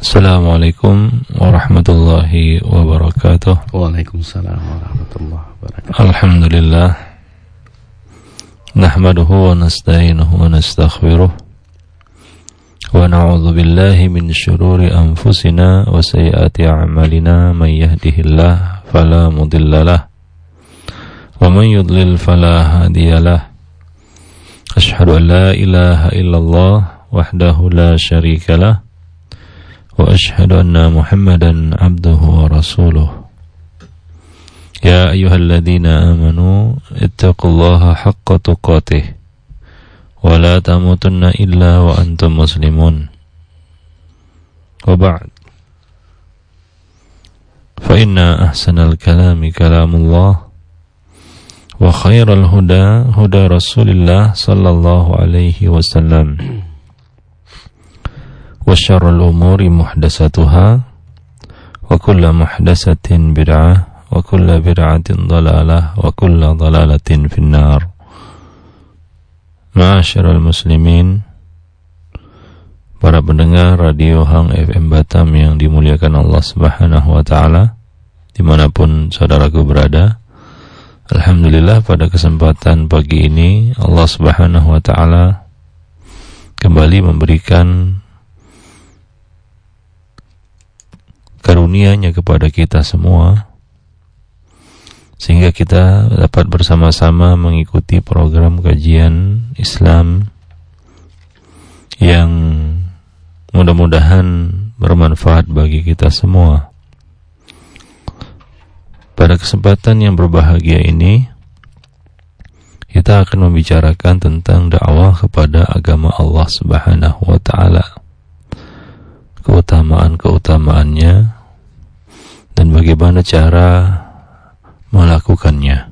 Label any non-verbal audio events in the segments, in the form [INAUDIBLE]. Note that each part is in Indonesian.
Assalamualaikum warahmatullahi wabarakatuh. Waalaikumsalam warahmatullahi wabarakatuh. Alhamdulillah. Nahmaduhu wa nasta'inuhu wa nastaghfiruh. Wa na'udhu billahi min syururi anfusina wa sayyati a'malina. Man yahdihillah fala mudillalah Wa man yudlil fala hadiyalah Ashhadu an la ilaha illallah wahdahu la syarika lah وأشهد أن محمدا عبده ورسوله يا أيها الذين آمنوا اتقوا الله حق تقاته ولا تموتن إلا وأنتم مسلمون وبعد فإن أحسن الكلام كلام الله وخير الهدى هدى رسول الله صلى الله عليه وسلم وشر الأمور محدثاتها وكل محدثة بدعة وكل بدعة ضلالة وكل ضلالة في النار معاشر المسلمين Para pendengar Radio Hang FM Batam yang dimuliakan Allah Subhanahu wa taala dimanapun saudaraku berada. Alhamdulillah pada kesempatan pagi ini Allah Subhanahu wa taala kembali memberikan karunia-Nya kepada kita semua sehingga kita dapat bersama-sama mengikuti program kajian Islam yang mudah-mudahan bermanfaat bagi kita semua. Pada kesempatan yang berbahagia ini kita akan membicarakan tentang dakwah kepada agama Allah Subhanahu wa taala. Keutamaan-keutamaannya dan bagaimana cara melakukannya.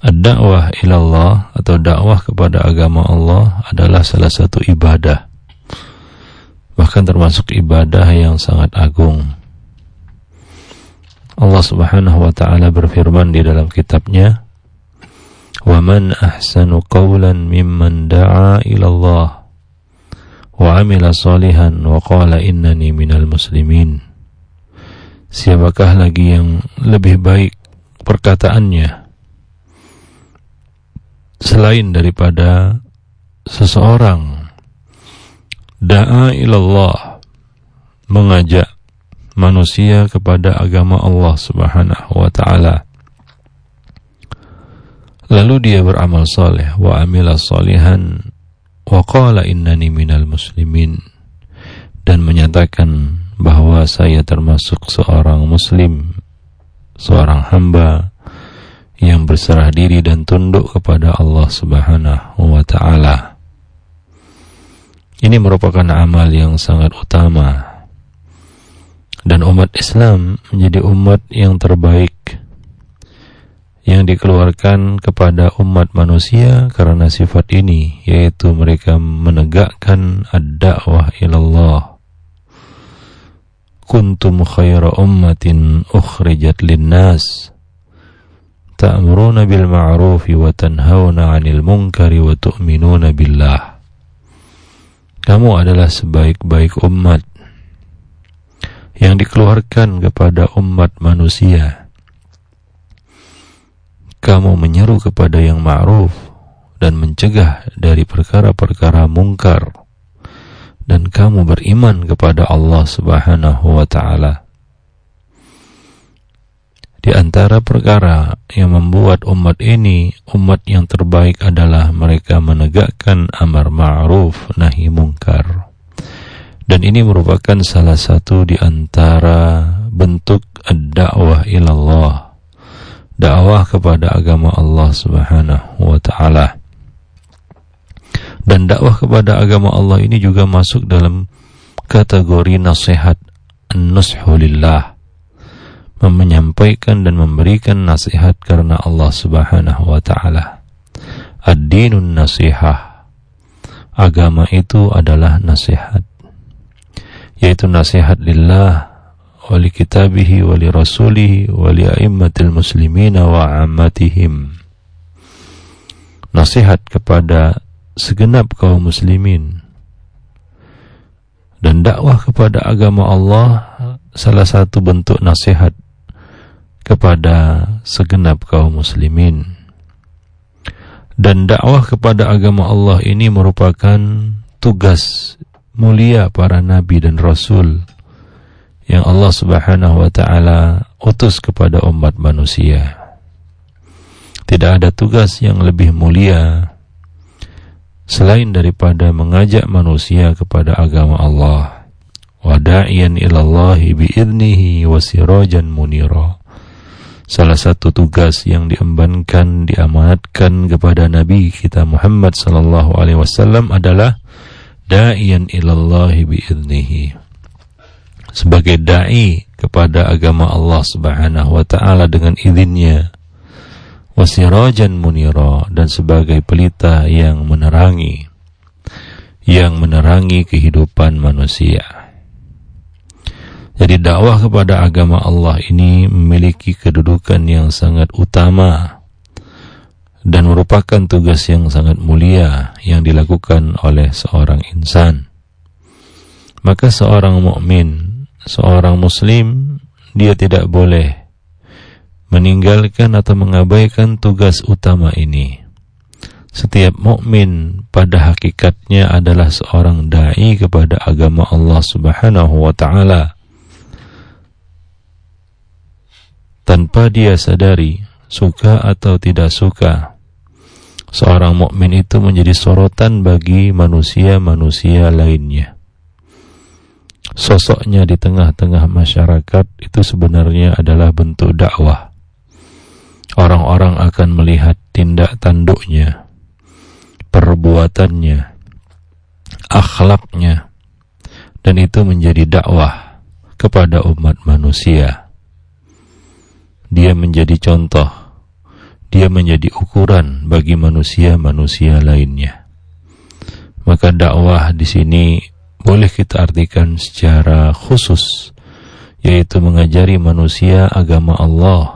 Ad-da'wah ilallah atau dakwah kepada agama Allah adalah salah satu ibadah. Bahkan termasuk ibadah yang sangat agung. Allah Subhanahu wa taala berfirman di dalam kitabnya, "Wa man ahsanu qawlan mimman da'a ila Allah wa 'amila salihan wa qala innani minal muslimin." Siapakah lagi yang lebih baik perkataannya? Selain daripada seseorang. Da'a ilallah. Mengajak manusia kepada agama Allah Subhanahu wa taala. Lalu dia beramal saleh wa amila salihan wa qala innani minal muslimin. Dan menyatakan bahwa saya termasuk seorang muslim seorang hamba yang berserah diri dan tunduk kepada Allah Subhanahu wa taala. Ini merupakan amal yang sangat utama. Dan umat Islam menjadi umat yang terbaik yang dikeluarkan kepada umat manusia karena sifat ini yaitu mereka menegakkan ad-da'wah ilallah. Kuntum khaira ummatin ukhrijat linnas ta'muruna bil ma'rufi wa tanhauna 'anil munkari wa tu'minuna billah. Kamu adalah sebaik-baik umat yang dikeluarkan kepada umat manusia. Kamu menyeru kepada yang ma'ruf dan mencegah dari perkara-perkara mungkar dan kamu beriman kepada Allah Subhanahu wa taala. Di antara perkara yang membuat umat ini umat yang terbaik adalah mereka menegakkan amar ma'ruf nahi mungkar. Dan ini merupakan salah satu di antara bentuk ad-da'wah ilallah. Dakwah kepada agama Allah Subhanahu wa taala. Dan dakwah kepada agama Allah ini juga masuk dalam kategori nasihat an-nushulillah menyampaikan dan memberikan nasihat karena Allah Subhanahu wa taala. Ad-dinun nasihah. Agama itu adalah nasihat. Yaitu nasihat lillah wa li kitabihi wa li rasulihi wa a'immatil muslimina wa ammatihim. Nasihat kepada segenap kaum muslimin dan dakwah kepada agama Allah salah satu bentuk nasihat kepada segenap kaum muslimin dan dakwah kepada agama Allah ini merupakan tugas mulia para nabi dan rasul yang Allah Subhanahu wa taala utus kepada umat manusia. Tidak ada tugas yang lebih mulia selain daripada mengajak manusia kepada agama Allah. Wada'iyan ilallahi bi'idnihi wa sirajan munira. Salah satu tugas yang diembankan, diamanatkan kepada Nabi kita Muhammad sallallahu alaihi wasallam adalah da'iyan ilallahi bi'idnihi. Sebagai dai kepada agama Allah Subhanahu wa taala dengan izinnya wasirajan munira dan sebagai pelita yang menerangi yang menerangi kehidupan manusia. Jadi dakwah kepada agama Allah ini memiliki kedudukan yang sangat utama dan merupakan tugas yang sangat mulia yang dilakukan oleh seorang insan. Maka seorang mukmin, seorang muslim, dia tidak boleh meninggalkan atau mengabaikan tugas utama ini. Setiap mukmin pada hakikatnya adalah seorang dai kepada agama Allah Subhanahu wa taala. Tanpa dia sadari, suka atau tidak suka, seorang mukmin itu menjadi sorotan bagi manusia-manusia lainnya. Sosoknya di tengah-tengah masyarakat itu sebenarnya adalah bentuk dakwah orang-orang akan melihat tindak tanduknya, perbuatannya, akhlaknya, dan itu menjadi dakwah kepada umat manusia. Dia menjadi contoh, dia menjadi ukuran bagi manusia-manusia lainnya. Maka dakwah di sini boleh kita artikan secara khusus, yaitu mengajari manusia agama Allah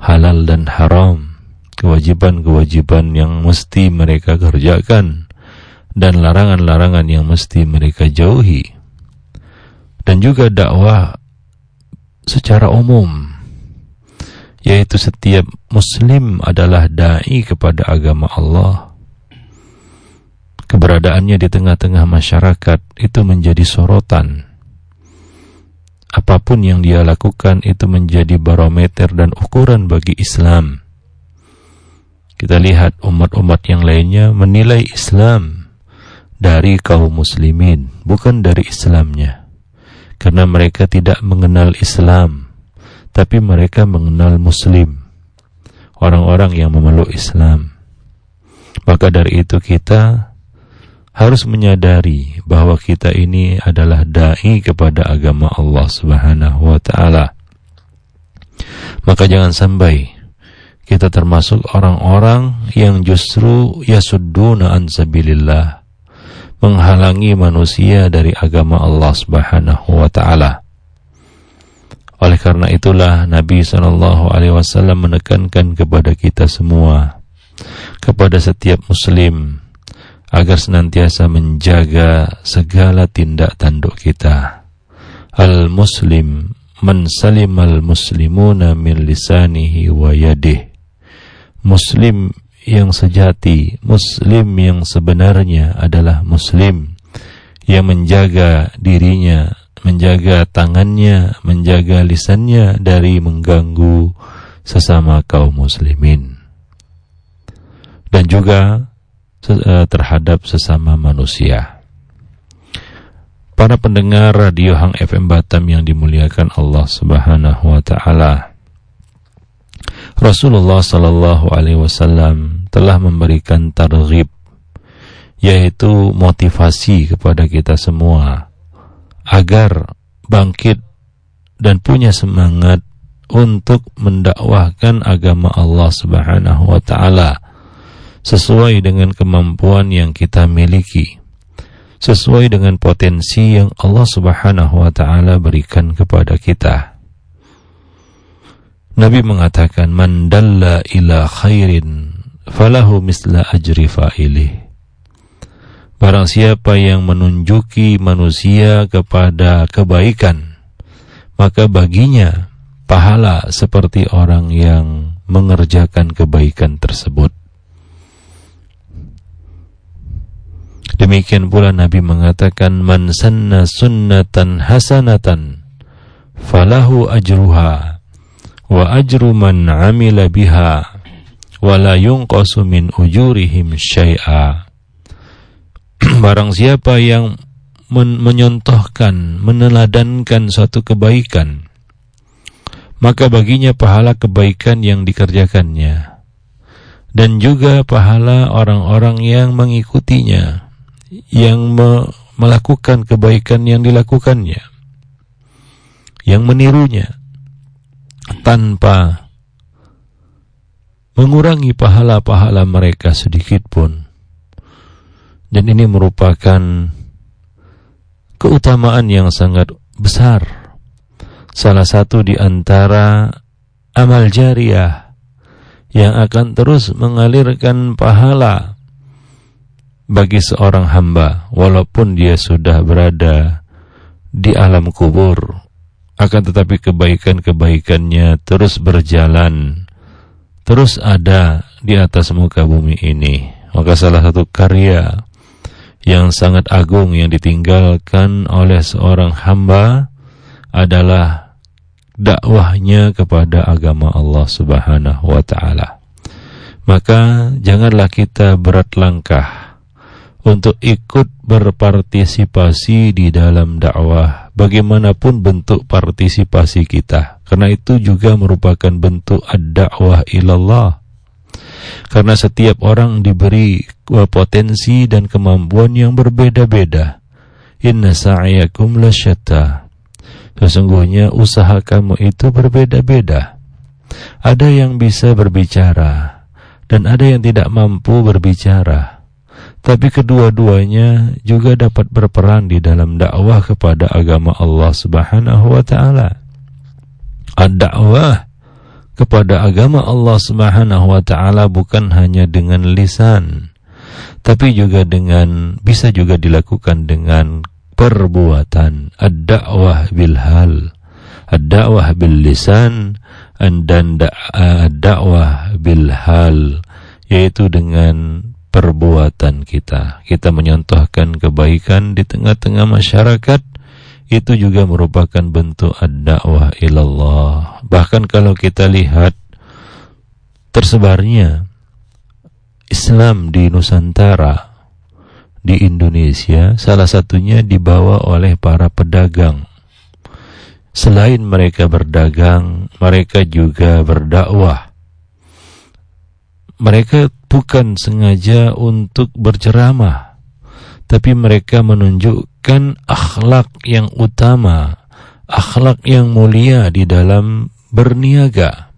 halal dan haram, kewajiban-kewajiban yang mesti mereka kerjakan, dan larangan-larangan yang mesti mereka jauhi. Dan juga dakwah secara umum, yaitu setiap muslim adalah da'i kepada agama Allah. Keberadaannya di tengah-tengah masyarakat itu menjadi sorotan apa pun yang dia lakukan itu menjadi barometer dan ukuran bagi Islam. Kita lihat umat-umat yang lainnya menilai Islam dari kaum muslimin, bukan dari Islamnya. Karena mereka tidak mengenal Islam, tapi mereka mengenal Muslim. Orang-orang yang memeluk Islam. Maka dari itu kita harus menyadari bahwa kita ini adalah dai kepada agama Allah Subhanahu wa taala. Maka jangan sampai kita termasuk orang-orang yang justru yasudduna an sabilillah, menghalangi manusia dari agama Allah Subhanahu wa taala. Oleh karena itulah Nabi sallallahu alaihi wasallam menekankan kepada kita semua kepada setiap muslim agar senantiasa menjaga segala tindak tanduk kita. Al-Muslim man salimal muslimuna min lisanihi wa. Muslim yang sejati, muslim yang sebenarnya adalah muslim yang menjaga dirinya, menjaga tangannya, menjaga lisannya dari mengganggu sesama kaum muslimin. Dan juga terhadap sesama manusia. Para pendengar radio Hang FM Batam yang dimuliakan Allah Subhanahu wa taala. Rasulullah sallallahu alaihi wasallam telah memberikan targhib yaitu motivasi kepada kita semua agar bangkit dan punya semangat untuk mendakwahkan agama Allah Subhanahu wa taala sesuai dengan kemampuan yang kita miliki, sesuai dengan potensi yang Allah Subhanahu wa taala berikan kepada kita. Nabi mengatakan man dalla ila khairin falahu misla ajri fa'ilih. Barang siapa yang menunjuki manusia kepada kebaikan, maka baginya pahala seperti orang yang mengerjakan kebaikan tersebut. Demikian pula Nabi mengatakan man sanna sunnatan hasanatan falahu ajruha wa ajru man amila biha wa la yunqasu min ujurihim syai'a. [CLEARS THROAT] Barang siapa yang men menyontohkan, meneladankan suatu kebaikan, maka baginya pahala kebaikan yang dikerjakannya dan juga pahala orang-orang yang mengikutinya yang me melakukan kebaikan yang dilakukannya yang menirunya tanpa mengurangi pahala-pahala mereka sedikit pun dan ini merupakan keutamaan yang sangat besar. Salah satu di antara amal jariah yang akan terus mengalirkan pahala bagi seorang hamba walaupun dia sudah berada di alam kubur akan tetapi kebaikan-kebaikannya terus berjalan terus ada di atas muka bumi ini maka salah satu karya yang sangat agung yang ditinggalkan oleh seorang hamba adalah dakwahnya kepada agama Allah Subhanahu wa taala. Maka janganlah kita berat langkah untuk ikut berpartisipasi di dalam dakwah bagaimanapun bentuk partisipasi kita karena itu juga merupakan bentuk ad-da'wah ilallah karena setiap orang diberi potensi dan kemampuan yang berbeda-beda. Inna sa'yakum lasyatta. Sesungguhnya usaha kamu itu berbeda-beda. Ada yang bisa berbicara dan ada yang tidak mampu berbicara. Tapi kedua-duanya juga dapat berperan di dalam dakwah kepada agama Allah Subhanahu wa taala. Ad-dakwah kepada agama Allah Subhanahu wa taala bukan hanya dengan lisan tapi juga dengan bisa juga dilakukan dengan perbuatan ad-da'wah bil hal ad-da'wah bil lisan dan ad-da'wah bil hal yaitu dengan perbuatan kita kita menyontohkan kebaikan di tengah-tengah masyarakat itu juga merupakan bentuk ad-da'wah ilallah. Bahkan kalau kita lihat tersebarnya Islam di Nusantara, di Indonesia, salah satunya dibawa oleh para pedagang. Selain mereka berdagang, mereka juga berdakwah. Mereka bukan sengaja untuk berceramah, tapi mereka menunjuk menunjukkan akhlak yang utama, akhlak yang mulia di dalam berniaga.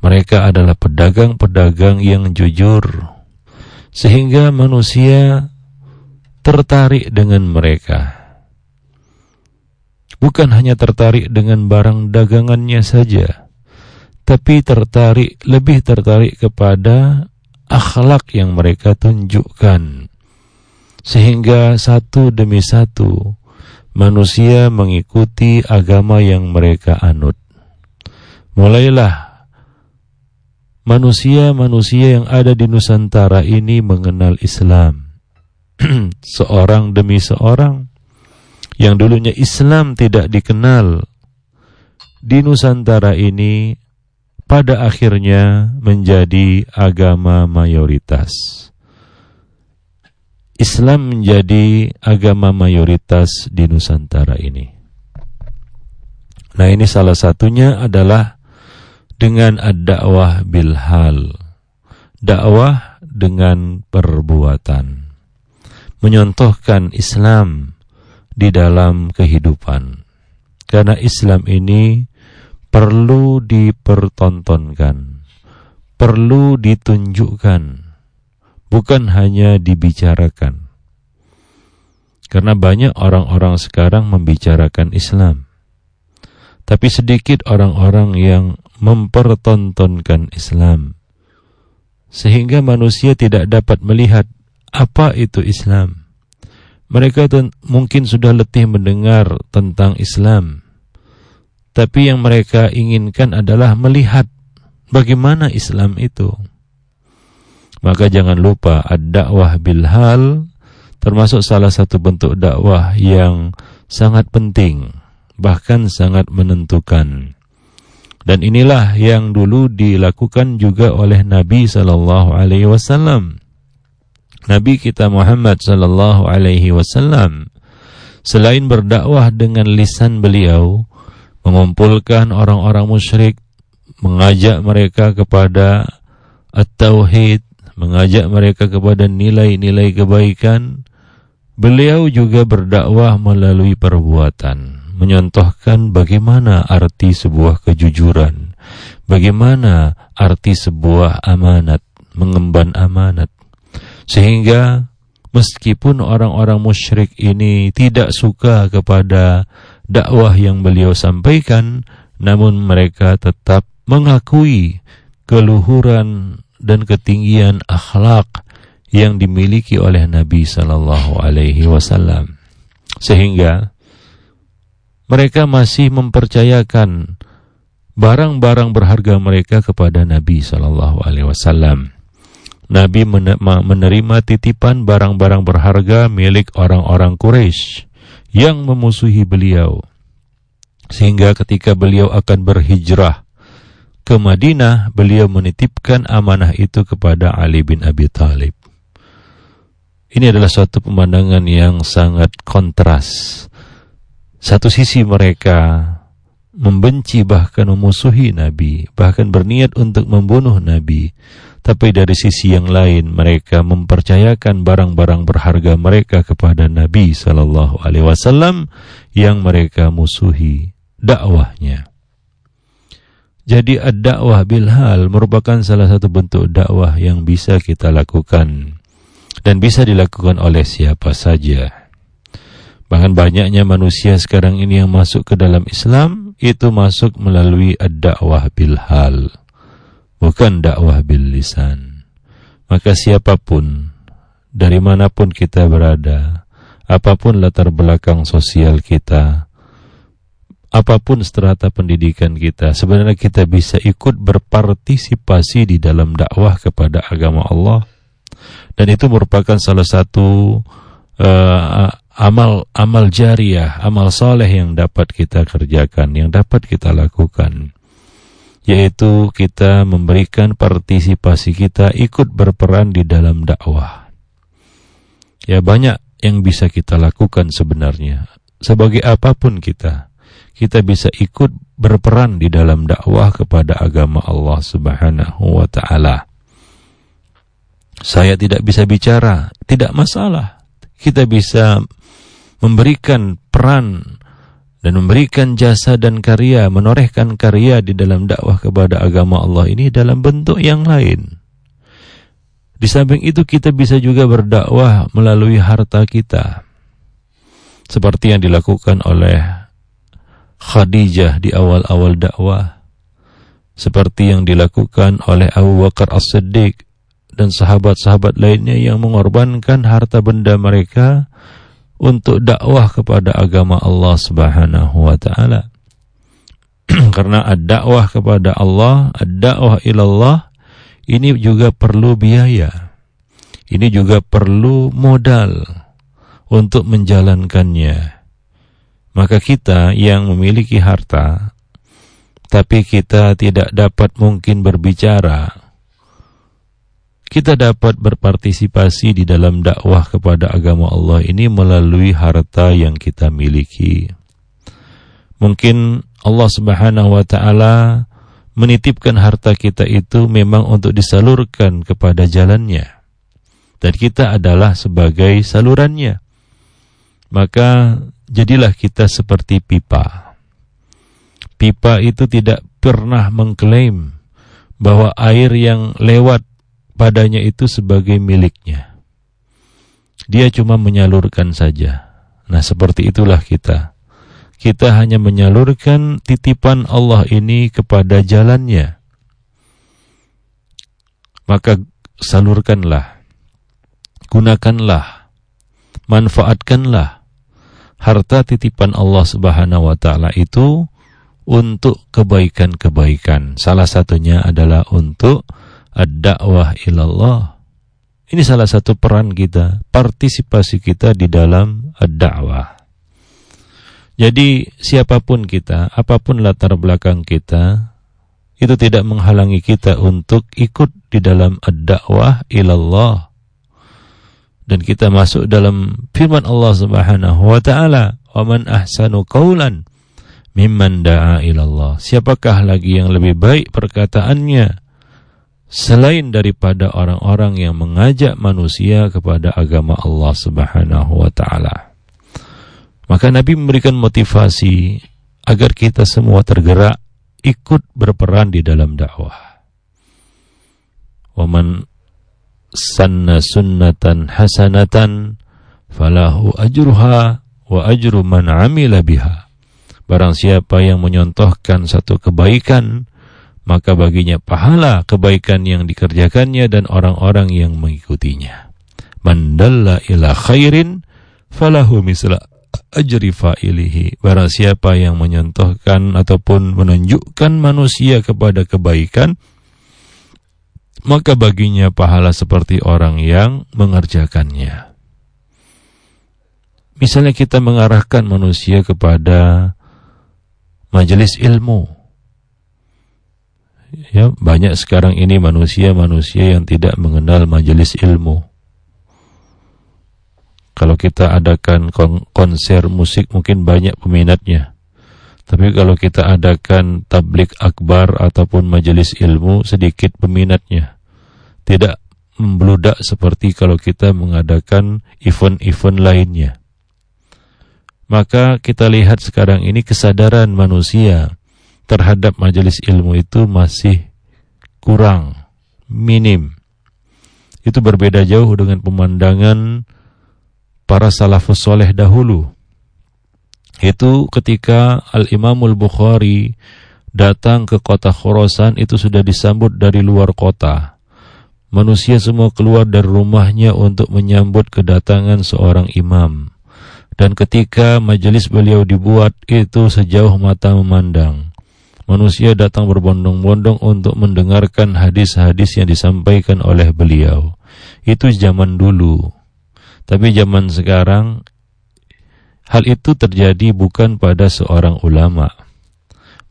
Mereka adalah pedagang-pedagang yang jujur, sehingga manusia tertarik dengan mereka. Bukan hanya tertarik dengan barang dagangannya saja, tapi tertarik lebih tertarik kepada akhlak yang mereka tunjukkan sehingga satu demi satu manusia mengikuti agama yang mereka anut. Mulailah manusia-manusia yang ada di Nusantara ini mengenal Islam. [CLEARS THROAT] seorang demi seorang yang dulunya Islam tidak dikenal di Nusantara ini pada akhirnya menjadi agama mayoritas. Islam menjadi agama mayoritas di Nusantara ini. Nah ini salah satunya adalah dengan ad-da'wah bilhal. Dakwah dengan perbuatan. Menyontohkan Islam di dalam kehidupan. Karena Islam ini perlu dipertontonkan. Perlu ditunjukkan bukan hanya dibicarakan. Karena banyak orang-orang sekarang membicarakan Islam. Tapi sedikit orang-orang yang mempertontonkan Islam. Sehingga manusia tidak dapat melihat apa itu Islam. Mereka mungkin sudah letih mendengar tentang Islam. Tapi yang mereka inginkan adalah melihat bagaimana Islam itu. Maka jangan lupa ad-dakwah bil hal termasuk salah satu bentuk dakwah yang sangat penting, bahkan sangat menentukan. Dan inilah yang dulu dilakukan juga oleh Nabi sallallahu alaihi wasallam. Nabi kita Muhammad sallallahu alaihi wasallam selain berdakwah dengan lisan beliau mengumpulkan orang-orang musyrik mengajak mereka kepada at-tauhid mengajak mereka kepada nilai-nilai kebaikan. Beliau juga berdakwah melalui perbuatan menyontohkan bagaimana arti sebuah kejujuran bagaimana arti sebuah amanat mengemban amanat. Sehingga meskipun orang-orang musyrik ini tidak suka kepada dakwah yang beliau sampaikan, namun mereka tetap mengakui keluhuran dan ketinggian akhlak yang dimiliki oleh Nabi sallallahu alaihi wasallam. Sehingga mereka masih mempercayakan barang-barang berharga mereka kepada Nabi sallallahu alaihi wasallam. Nabi menerima titipan barang-barang berharga milik orang-orang Quraisy yang memusuhi beliau. Sehingga ketika beliau akan berhijrah ke Madinah, beliau menitipkan amanah itu kepada Ali bin Abi Thalib. Ini adalah suatu pemandangan yang sangat kontras. Satu sisi mereka membenci bahkan memusuhi Nabi, bahkan berniat untuk membunuh Nabi. Tapi dari sisi yang lain mereka mempercayakan barang-barang berharga mereka kepada Nabi sallallahu alaihi wasallam yang mereka musuhi dakwahnya. Jadi ad-dakwah bil hal merupakan salah satu bentuk dakwah yang bisa kita lakukan dan bisa dilakukan oleh siapa saja. Bahkan banyaknya manusia sekarang ini yang masuk ke dalam Islam itu masuk melalui ad-dakwah bil hal bukan dakwah bil lisan. Maka siapa pun, dari mana pun kita berada, apa pun latar belakang sosial kita, apa pun strata pendidikan kita, sebenarnya kita bisa ikut berpartisipasi di dalam dakwah kepada agama Allah. Dan itu merupakan salah satu uh, amal amal jariah, amal soleh yang dapat kita kerjakan, yang dapat kita lakukan yaitu kita memberikan partisipasi kita ikut berperan di dalam dakwah. Ya banyak yang bisa kita lakukan sebenarnya. Sebagai apa pun kita, kita bisa ikut berperan di dalam dakwah kepada agama Allah Subhanahu wa taala. Saya tidak bisa bicara, tidak masalah. Kita bisa memberikan peran dan memberikan jasa dan karya, menorehkan karya di dalam dakwah kepada agama Allah ini dalam bentuk yang lain. Di samping itu kita bisa juga berdakwah melalui harta kita. Seperti yang dilakukan oleh Khadijah di awal-awal dakwah. Seperti yang dilakukan oleh Abu Bakar As-Siddiq dan sahabat-sahabat lainnya yang mengorbankan harta benda mereka untuk dakwah kepada agama Allah Subhanahu wa taala. [CLEARS THROAT] Karena ad-dakwah kepada Allah, ad-dakwah ilallah ini juga perlu biaya. Ini juga perlu modal untuk menjalankannya. Maka kita yang memiliki harta tapi kita tidak dapat mungkin berbicara kita dapat berpartisipasi di dalam dakwah kepada agama Allah ini melalui harta yang kita miliki. Mungkin Allah Subhanahu wa taala menitipkan harta kita itu memang untuk disalurkan kepada jalannya. Dan kita adalah sebagai salurannya. Maka jadilah kita seperti pipa. Pipa itu tidak pernah mengklaim bahwa air yang lewat padanya itu sebagai miliknya. Dia cuma menyalurkan saja. Nah, seperti itulah kita. Kita hanya menyalurkan titipan Allah ini kepada jalannya. Maka salurkanlah, gunakanlah, manfaatkanlah harta titipan Allah Subhanahu wa taala itu untuk kebaikan-kebaikan. Salah satunya adalah untuk ad-da'wah ilallah. Ini salah satu peran kita, partisipasi kita di dalam ad-da'wah. Jadi siapa pun kita, apa pun latar belakang kita, itu tidak menghalangi kita untuk ikut di dalam ad-da'wah ilallah. Dan kita masuk dalam firman Allah Subhanahu wa taala, "Wa man ahsanu qawlan mimman da'a ilallah. Siapakah lagi yang lebih baik perkataannya selain daripada orang-orang yang mengajak manusia kepada agama Allah Subhanahu wa taala. Maka Nabi memberikan motivasi agar kita semua tergerak ikut berperan di dalam dakwah. Waman sanna sunnatan hasanatan falahu ajruha wa ajru man amila biha. Barang siapa yang menyontohkan satu kebaikan, maka baginya pahala kebaikan yang dikerjakannya dan orang-orang yang mengikutinya. Mandalla ila khairin falahu misla ajri fa'ilihi. Barang siapa yang menyontohkan ataupun menunjukkan manusia kepada kebaikan, maka baginya pahala seperti orang yang mengerjakannya. Misalnya kita mengarahkan manusia kepada majelis ilmu. Ya, banyak sekarang ini manusia-manusia yang tidak mengenal majelis ilmu. Kalau kita adakan konser musik mungkin banyak peminatnya. Tapi kalau kita adakan tablik akbar ataupun majelis ilmu sedikit peminatnya. Tidak membludak seperti kalau kita mengadakan event-event lainnya maka kita lihat sekarang ini kesadaran manusia terhadap majelis ilmu itu masih kurang, minim. Itu berbeda jauh dengan pemandangan para salafus soleh dahulu. Itu ketika Al-Imamul Bukhari datang ke kota Khurasan itu sudah disambut dari luar kota. Manusia semua keluar dari rumahnya untuk menyambut kedatangan seorang imam dan ketika majelis beliau dibuat itu sejauh mata memandang. Manusia datang berbondong-bondong untuk mendengarkan hadis-hadis yang disampaikan oleh beliau. Itu zaman dulu. Tapi zaman sekarang hal itu terjadi bukan pada seorang ulama.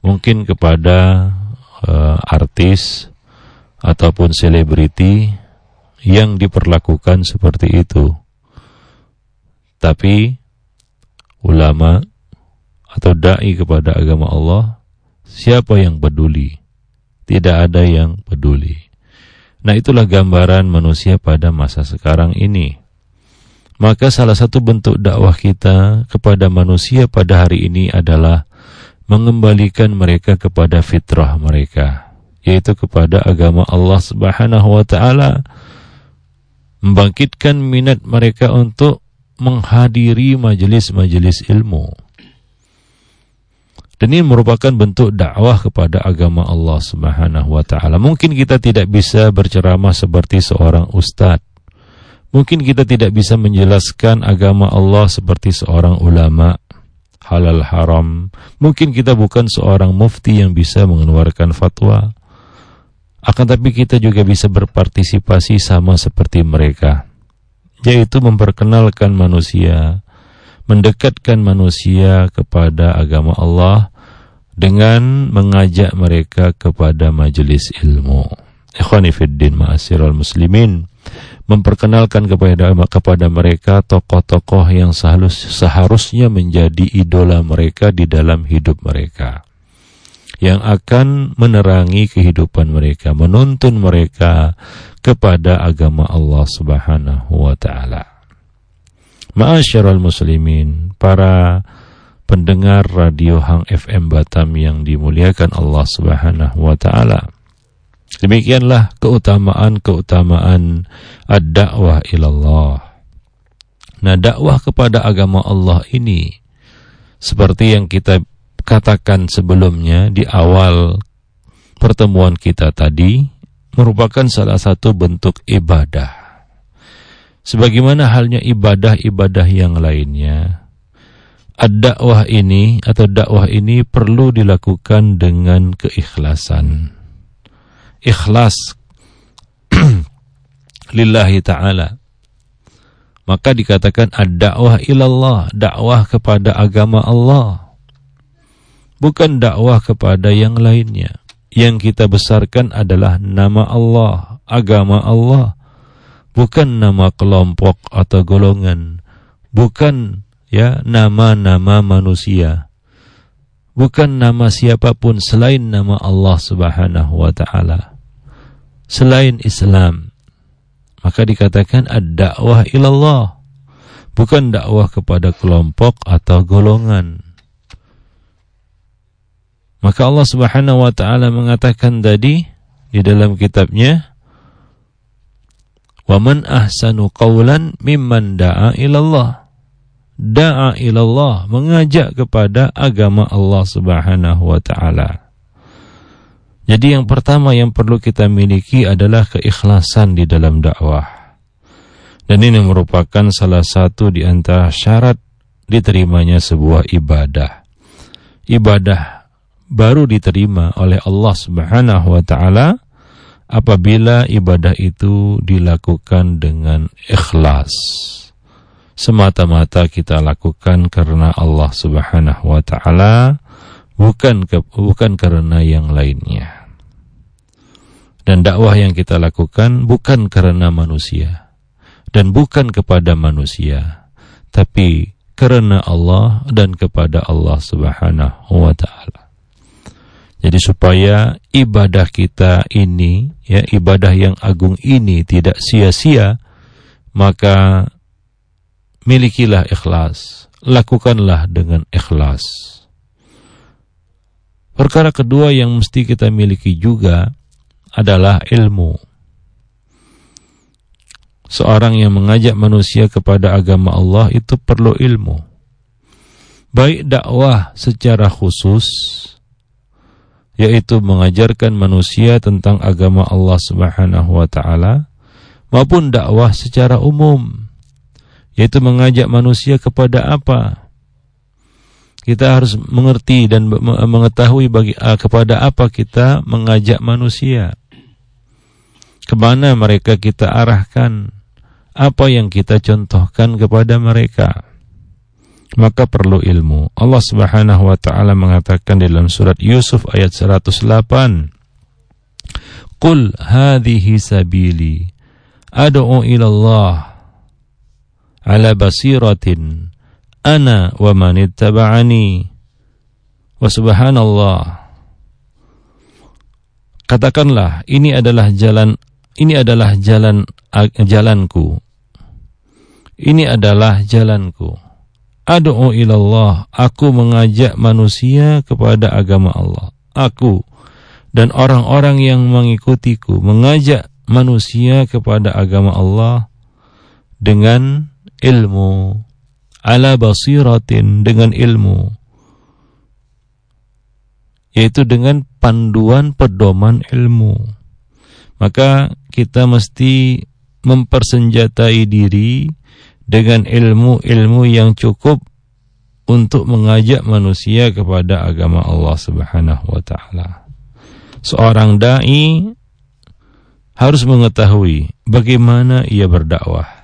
Mungkin kepada uh, artis ataupun selebriti yang diperlakukan seperti itu. Tapi ulama atau dai kepada agama Allah, siapa yang peduli? Tidak ada yang peduli. Nah, itulah gambaran manusia pada masa sekarang ini. Maka salah satu bentuk dakwah kita kepada manusia pada hari ini adalah mengembalikan mereka kepada fitrah mereka, yaitu kepada agama Allah Subhanahu wa taala, membangkitkan minat mereka untuk menghadiri majelis-majelis ilmu. Dan ini merupakan bentuk dakwah kepada agama Allah Subhanahu wa taala. Mungkin kita tidak bisa berceramah seperti seorang ustadz. Mungkin kita tidak bisa menjelaskan agama Allah seperti seorang ulama halal haram. Mungkin kita bukan seorang mufti yang bisa mengeluarkan fatwa. Akan tapi kita juga bisa berpartisipasi sama seperti mereka yaitu memperkenalkan manusia, mendekatkan manusia kepada agama Allah dengan mengajak mereka kepada majelis ilmu. Ikhwani ma'asyiral muslimin memperkenalkan kepada kepada mereka tokoh-tokoh yang seharusnya menjadi idola mereka di dalam hidup mereka yang akan menerangi kehidupan mereka, menuntun mereka kepada agama Allah Subhanahu wa taala. Ma'asyiral muslimin, para pendengar radio Hang FM Batam yang dimuliakan Allah Subhanahu wa taala. Demikianlah keutamaan-keutamaan ad-da'wah ilallah. Nah, dakwah kepada agama Allah ini seperti yang kita katakan sebelumnya di awal pertemuan kita tadi merupakan salah satu bentuk ibadah. Sebagaimana halnya ibadah-ibadah yang lainnya ad-dakwah ini atau dakwah ini perlu dilakukan dengan keikhlasan. Ikhlas [CLEARS THROAT] lillahi taala. Maka dikatakan ad-dakwah ilallah, dakwah kepada agama Allah. Bukan dakwah kepada yang lainnya. Yang kita besarkan adalah nama Allah, agama Allah. Bukan nama kelompok atau golongan. Bukan ya nama-nama manusia. Bukan nama siapa pun selain nama Allah Subhanahu wa taala. Selain Islam. Maka dikatakan ad-dakwah ilallah. Bukan dakwah kepada kelompok atau golongan. Maka Allah Subhanahu wa taala mengatakan tadi di dalam kitabnya Wa man ahsanu qawlan mimman da'a ilallah da'a ilallah, mengajak kepada agama Allah Subhanahu wa taala. Jadi yang pertama yang perlu kita miliki adalah keikhlasan di dalam dakwah. Dan ini merupakan salah satu di antara syarat diterimanya sebuah ibadah. Ibadah baru diterima oleh Allah Subhanahu wa taala apabila ibadah itu dilakukan dengan ikhlas semata-mata kita lakukan karena Allah Subhanahu wa taala bukan ke, bukan karena yang lainnya. Dan dakwah yang kita lakukan bukan karena manusia dan bukan kepada manusia, tapi karena Allah dan kepada Allah Subhanahu wa taala. Jadi supaya ibadah kita ini ya ibadah yang agung ini tidak sia-sia maka milikilah ikhlas, lakukanlah dengan ikhlas. Perkara kedua yang mesti kita miliki juga adalah ilmu. Seorang yang mengajak manusia kepada agama Allah itu perlu ilmu. Baik dakwah secara khusus yaitu mengajarkan manusia tentang agama Allah Subhanahu wa taala maupun dakwah secara umum yaitu mengajak manusia kepada apa? Kita harus mengerti dan mengetahui bagi kepada apa kita mengajak manusia. Ke mana mereka kita arahkan? Apa yang kita contohkan kepada mereka? Maka perlu ilmu. Allah Subhanahu wa taala mengatakan dalam surat Yusuf ayat 108, "Qul hadhihi sabili ad'u ila Allah ala basiratin ana wa man ittaba'ani wa subhanallah. Katakanlah ini adalah jalan ini adalah jalan jalanku. Ini adalah jalanku ad'u ilallah. Aku mengajak manusia kepada agama Allah. Aku dan orang-orang yang mengikutiku mengajak manusia kepada agama Allah dengan ilmu. Ala basiratin dengan ilmu. Yaitu dengan panduan pedoman ilmu. Maka kita mesti mempersenjatai diri dengan ilmu-ilmu yang cukup untuk mengajak manusia kepada agama Allah Subhanahu wa taala. Seorang dai harus mengetahui bagaimana ia berdakwah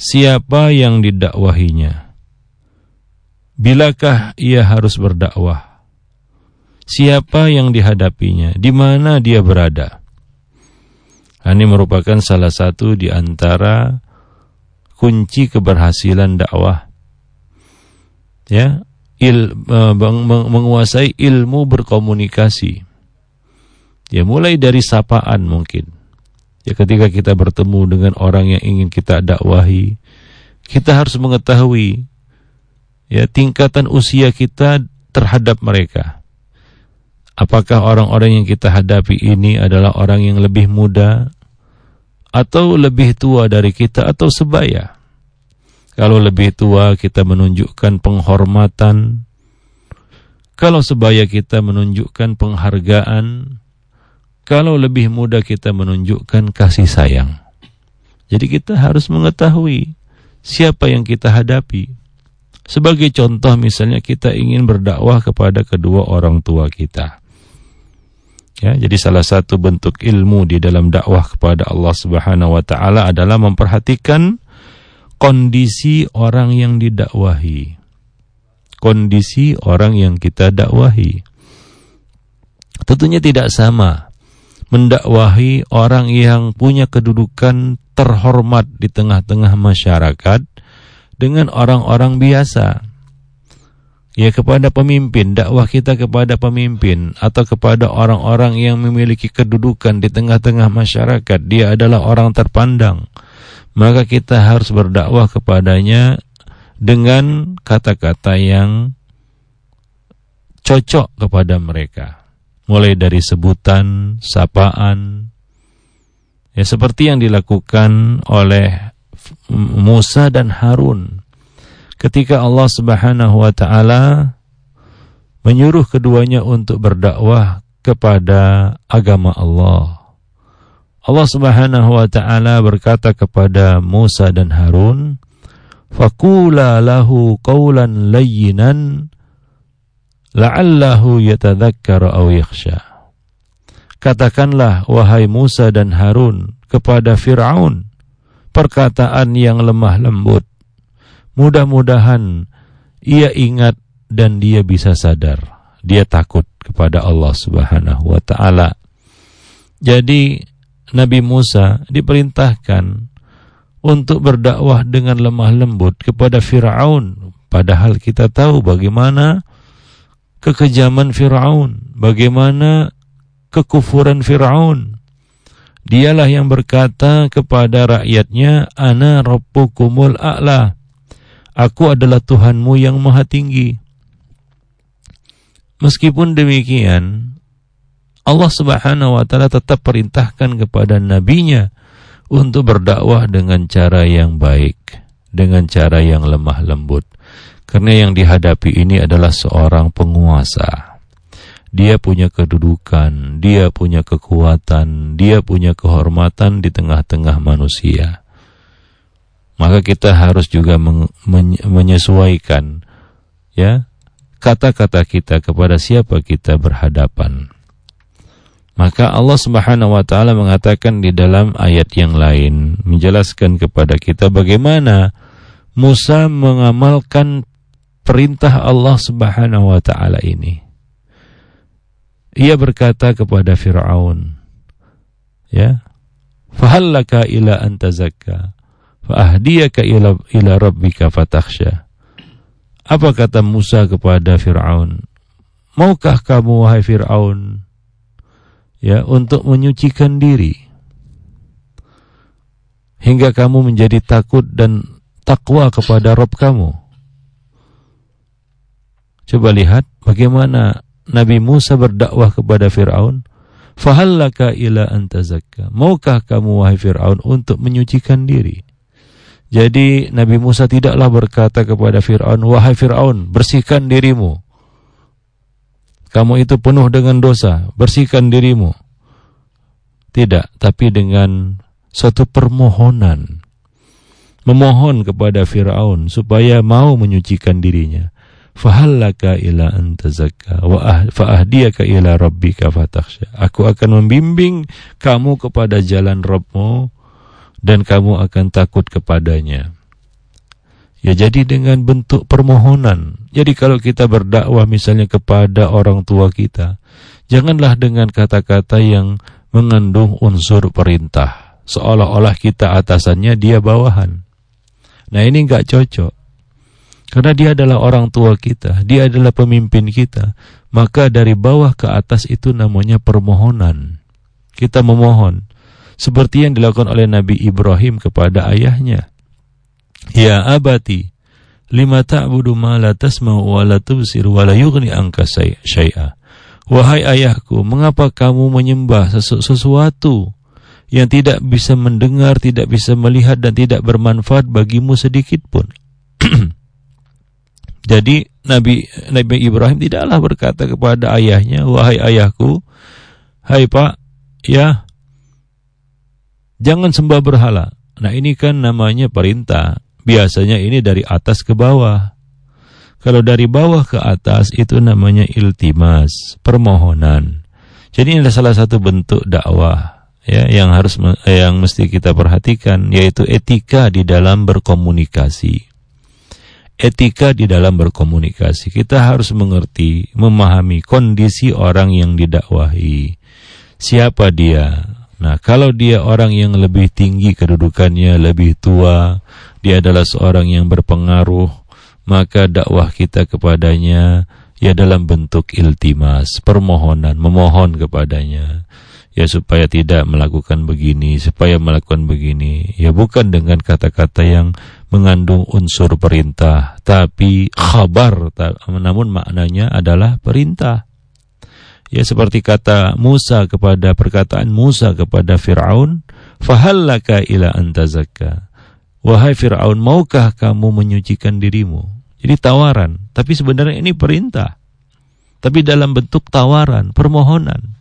siapa yang didakwahinya? Bilakah ia harus berdakwah? Siapa yang dihadapinya? Di mana dia berada? Ini merupakan salah satu di antara kunci keberhasilan dakwah. Ya, il, uh, menguasai ilmu berkomunikasi. Ya, mulai dari sapaan mungkin Ya ketika kita bertemu dengan orang yang ingin kita dakwahi, kita harus mengetahui ya tingkatan usia kita terhadap mereka. Apakah orang-orang yang kita hadapi ini adalah orang yang lebih muda atau lebih tua dari kita atau sebaya? Kalau lebih tua kita menunjukkan penghormatan, kalau sebaya kita menunjukkan penghargaan, kalau lebih muda kita menunjukkan kasih sayang. Jadi kita harus mengetahui siapa yang kita hadapi. Sebagai contoh misalnya kita ingin berdakwah kepada kedua orang tua kita. Ya, jadi salah satu bentuk ilmu di dalam dakwah kepada Allah Subhanahu wa taala adalah memperhatikan kondisi orang yang didakwahi. Kondisi orang yang kita dakwahi. Tentunya tidak sama mendakwahi orang yang punya kedudukan terhormat di tengah-tengah masyarakat dengan orang-orang biasa. Ya kepada pemimpin, dakwah kita kepada pemimpin atau kepada orang-orang yang memiliki kedudukan di tengah-tengah masyarakat, dia adalah orang terpandang. Maka kita harus berdakwah kepadanya dengan kata-kata yang cocok kepada mereka mulai dari sebutan, sapaan, ya seperti yang dilakukan oleh Musa dan Harun ketika Allah Subhanahu wa taala menyuruh keduanya untuk berdakwah kepada agama Allah. Allah Subhanahu wa taala berkata kepada Musa dan Harun, "Faqula lahu qawlan layyinan la'allahu yatadhakkaru aw yakhsha. Katakanlah wahai Musa dan Harun kepada Firaun perkataan yang lemah lembut. Mudah-mudahan ia ingat dan dia bisa sadar. Dia takut kepada Allah Subhanahu wa taala. Jadi Nabi Musa diperintahkan untuk berdakwah dengan lemah lembut kepada Firaun padahal kita tahu bagaimana kekejaman Fir'aun, bagaimana kekufuran Fir'aun. Dialah yang berkata kepada rakyatnya, Ana Rabbukumul A'la. Aku adalah Tuhanmu yang maha tinggi. Meskipun demikian, Allah subhanahu wa ta'ala tetap perintahkan kepada nabinya untuk berdakwah dengan cara yang baik, dengan cara yang lemah lembut. Karena yang dihadapi ini adalah seorang penguasa. Dia punya kedudukan, dia punya kekuatan, dia punya kehormatan di tengah-tengah manusia. Maka kita harus juga menyesuaikan ya kata-kata kita kepada siapa kita berhadapan. Maka Allah Subhanahu wa taala mengatakan di dalam ayat yang lain menjelaskan kepada kita bagaimana Musa mengamalkan perintah Allah Subhanahu wa taala ini. Ia berkata kepada Firaun, ya, "Fahallaka ila an tazakka, fa ahdiyaka ila ila rabbika fatakhsha." Apa kata Musa kepada Firaun? Maukah kamu wahai Firaun ya untuk menyucikan diri hingga kamu menjadi takut dan takwa kepada Rob kamu? Coba lihat bagaimana Nabi Musa berdakwah kepada Fir'aun. Fahallaka ila antazakka. Maukah kamu wahai Fir'aun untuk menyucikan diri? Jadi Nabi Musa tidaklah berkata kepada Fir'aun, Wahai Fir'aun, bersihkan dirimu. Kamu itu penuh dengan dosa, bersihkan dirimu. Tidak, tapi dengan suatu permohonan. Memohon kepada Fir'aun supaya mau menyucikan dirinya fahallaka ila antazakka wa ah, faahdiyaka ila rabbika fatakhsha aku akan membimbing kamu kepada jalan Rabbmu dan kamu akan takut kepadanya ya jadi dengan bentuk permohonan jadi kalau kita berdakwah misalnya kepada orang tua kita janganlah dengan kata-kata yang mengandung unsur perintah seolah-olah kita atasannya dia bawahan nah ini enggak cocok karena dia adalah orang tua kita, dia adalah pemimpin kita. Maka dari bawah ke atas itu namanya permohonan. Kita memohon. Seperti yang dilakukan oleh Nabi Ibrahim kepada ayahnya. Ya abati, lima ta'budu ma la tasma'u wa la tubsir wa la yughni anka syai'a. Wahai ayahku, mengapa kamu menyembah sesu sesuatu yang tidak bisa mendengar, tidak bisa melihat dan tidak bermanfaat bagimu sedikit pun? [CLEARS THROAT] Jadi Nabi Nabi Ibrahim tidaklah berkata kepada ayahnya, "Wahai ayahku, hai Pak, ya jangan sembah berhala." Nah ini kan namanya perintah. Biasanya ini dari atas ke bawah. Kalau dari bawah ke atas itu namanya iltimas, permohonan. Jadi ini adalah salah satu bentuk dakwah ya yang harus yang mesti kita perhatikan yaitu etika di dalam berkomunikasi. Etika di dalam berkomunikasi. Kita harus mengerti, memahami kondisi orang yang didakwahi. Siapa dia? Nah, kalau dia orang yang lebih tinggi kedudukannya, lebih tua, dia adalah seorang yang berpengaruh, maka dakwah kita kepadanya ya dalam bentuk iltimas, permohonan, memohon kepadanya ya supaya tidak melakukan begini, supaya melakukan begini. Ya bukan dengan kata-kata yang mengandung unsur perintah, tapi khabar, namun maknanya adalah perintah. Ya seperti kata Musa kepada perkataan Musa kepada Fir'aun, Fahallaka ila antazakka. Wahai Fir'aun, maukah kamu menyucikan dirimu? Jadi tawaran, tapi sebenarnya ini perintah. Tapi dalam bentuk tawaran, permohonan.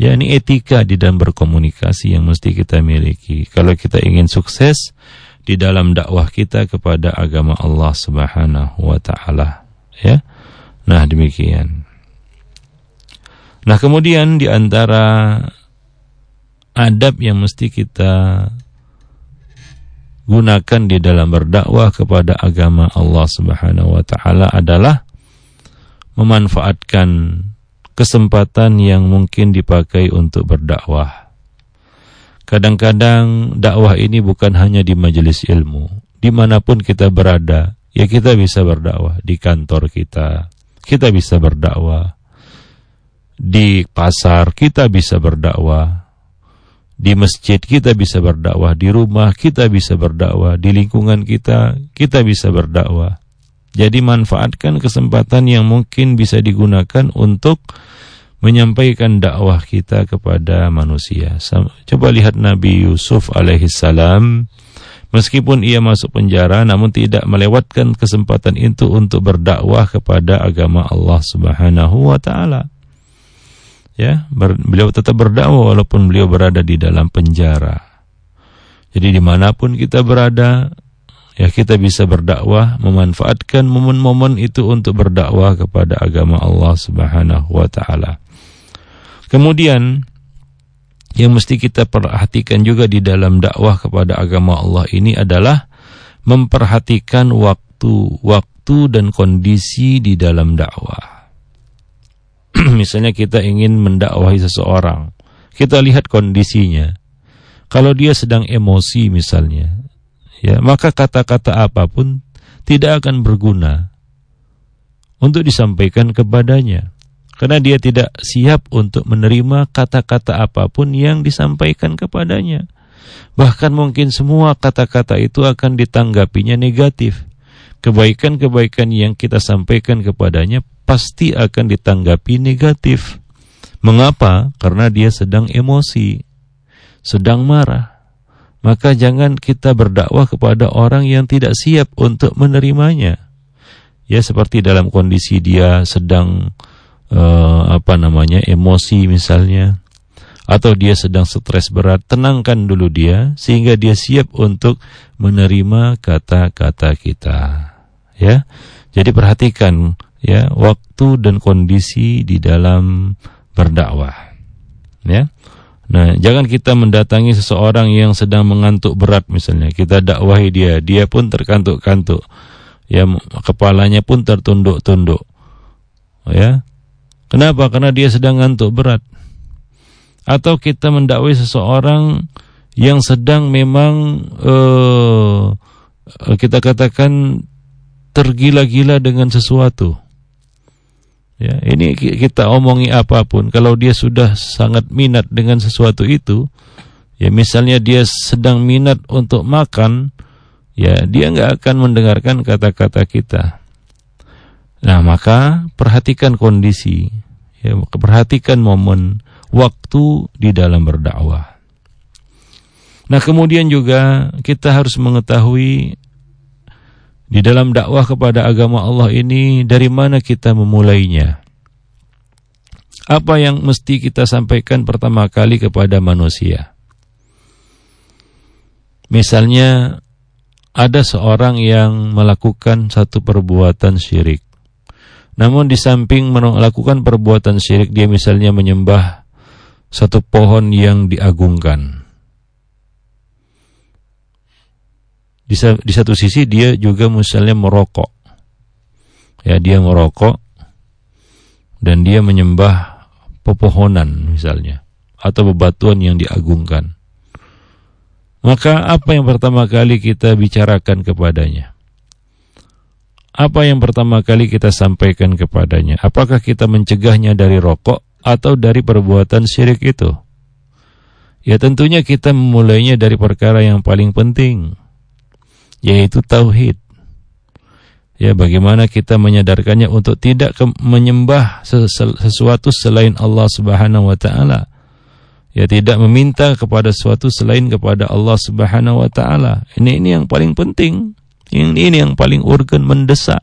Ya ini etika di dalam berkomunikasi yang mesti kita miliki. Kalau kita ingin sukses di dalam dakwah kita kepada agama Allah Subhanahu wa taala, ya. Nah, demikian. Nah, kemudian di antara adab yang mesti kita gunakan di dalam berdakwah kepada agama Allah Subhanahu wa taala adalah memanfaatkan kesempatan yang mungkin dipakai untuk berdakwah. Kadang-kadang dakwah ini bukan hanya di majelis ilmu, di mana pun kita berada, ya kita bisa berdakwah. Di kantor kita, kita bisa berdakwah di pasar, kita bisa berdakwah di masjid, kita bisa berdakwah di rumah, kita bisa berdakwah di lingkungan kita, kita bisa berdakwah. Jadi manfaatkan kesempatan yang mungkin bisa digunakan untuk menyampaikan dakwah kita kepada manusia. Coba lihat Nabi Yusuf alaihissalam, meskipun ia masuk penjara, namun tidak melewatkan kesempatan itu untuk berdakwah kepada agama Allah Subhanahu wa Ta'ala. Ya, beliau tetap berdakwah walaupun beliau berada di dalam penjara. Jadi di mana pun kita berada, ya kita bisa berdakwah, memanfaatkan momen-momen itu untuk berdakwah kepada agama Allah Subhanahu wa taala. Kemudian yang mesti kita perhatikan juga di dalam dakwah kepada agama Allah ini adalah memperhatikan waktu, waktu dan kondisi di dalam dakwah. [CLEARS THROAT] Misalnya kita ingin mendakwahi seseorang, kita lihat kondisinya. Kalau dia sedang emosi misalnya, ya, maka kata-kata apa pun tidak akan berguna untuk disampaikan kepadanya karena dia tidak siap untuk menerima kata-kata apa pun yang disampaikan kepadanya. Bahkan mungkin semua kata-kata itu akan ditanggapinya negatif. Kebaikan-kebaikan yang kita sampaikan kepadanya pasti akan ditanggapi negatif. Mengapa? Karena dia sedang emosi, sedang marah. Maka jangan kita berdakwah kepada orang yang tidak siap untuk menerimanya. Ya seperti dalam kondisi dia sedang uh, apa namanya emosi misalnya atau dia sedang stres berat tenangkan dulu dia sehingga dia siap untuk menerima kata-kata kita ya jadi perhatikan ya waktu dan kondisi di dalam berdakwah ya nah jangan kita mendatangi seseorang yang sedang mengantuk berat misalnya kita dakwahi dia dia pun terkantuk-kantuk ya kepalanya pun tertunduk-tunduk ya Kenapa? Karena dia sedang ngantuk berat. Atau kita mendakwai seseorang yang sedang memang uh, kita katakan tergila-gila dengan sesuatu. Ya, ini kita omongi apa pun. Kalau dia sudah sangat minat dengan sesuatu itu, ya misalnya dia sedang minat untuk makan, ya dia nggak akan mendengarkan kata-kata kita. Nah, maka perhatikan kondisi, ya, perhatikan momen waktu di dalam berdakwah. Nah, kemudian juga kita harus mengetahui di dalam dakwah kepada agama Allah ini dari mana kita memulainya. Apa yang mesti kita sampaikan pertama kali kepada manusia? Misalnya ada seorang yang melakukan satu perbuatan syirik. Namun di samping melakukan perbuatan syirik dia misalnya menyembah satu pohon yang diagungkan. Di, di satu sisi dia juga misalnya merokok. Ya, dia merokok dan dia menyembah pepohonan misalnya atau bebatuan yang diagungkan. Maka apa yang pertama kali kita bicarakan kepadanya? Apa yang pertama kali kita sampaikan kepadanya? Apakah kita mencegahnya dari rokok atau dari perbuatan syirik itu? Ya tentunya kita memulainya dari perkara yang paling penting, yaitu tauhid. Ya bagaimana kita menyadarkannya untuk tidak menyembah sesuatu selain Allah Subhanahu wa taala ya tidak meminta kepada sesuatu selain kepada Allah Subhanahu wa taala. Ini ini yang paling penting. Ini ini yang paling urgen mendesak.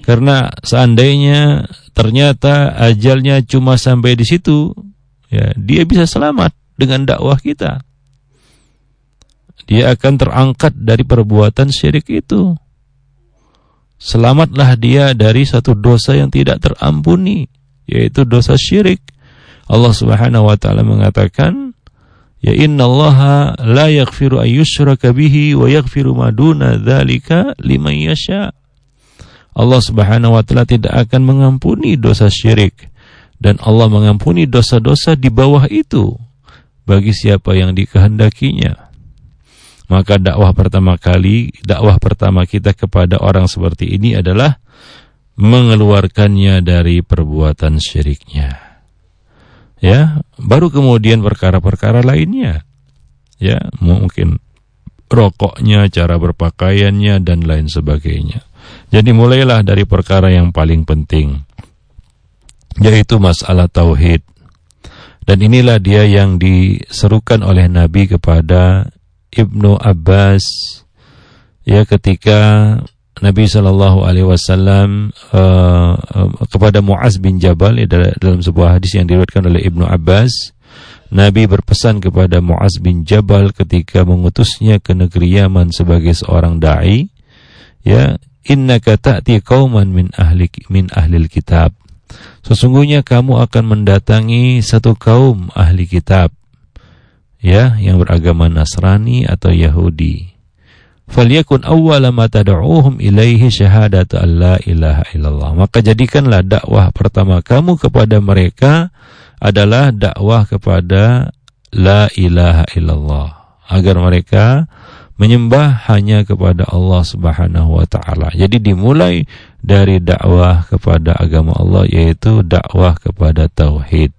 Karena seandainya ternyata ajalnya cuma sampai di situ, ya dia bisa selamat dengan dakwah kita. Dia akan terangkat dari perbuatan syirik itu. Selamatlah dia dari satu dosa yang tidak terampuni, yaitu dosa syirik. Allah Subhanahu wa taala mengatakan ya innallaha la yaghfiru ayyushraka bihi wa yaghfiru ma duna dzalika liman yasha. Allah Subhanahu wa taala tidak akan mengampuni dosa syirik dan Allah mengampuni dosa-dosa di bawah itu bagi siapa yang dikehendakinya. Maka dakwah pertama kali, dakwah pertama kita kepada orang seperti ini adalah mengeluarkannya dari perbuatan syiriknya. Ya baru kemudian perkara-perkara lainnya. Ya mungkin rokoknya cara berpakaiannya dan lain sebagainya. Jadi mulailah dari perkara yang paling penting yaitu masalah tauhid. Dan inilah dia yang diserukan oleh Nabi kepada Ibnu Abbas ya ketika Nabi Shallallahu Alaihi Wasallam uh, uh, kepada Muaz bin Jabal ya, dalam sebuah hadis yang diriwayatkan oleh Ibnu Abbas, Nabi berpesan kepada Muaz bin Jabal ketika mengutusnya ke negeri Yaman sebagai seorang dai, ya innaka ta'ti qauman min ahli min ahlil kitab. Sesungguhnya kamu akan mendatangi satu kaum ahli kitab, ya yang beragama Nasrani atau Yahudi falyakun awwala ma tad'uuhum ilaihi syahadatu alla ilaha illallah. Maka jadikanlah dakwah pertama kamu kepada mereka adalah dakwah kepada la ilaha illallah agar mereka menyembah hanya kepada Allah Subhanahu wa taala. Jadi dimulai dari dakwah kepada agama Allah yaitu dakwah kepada tauhid.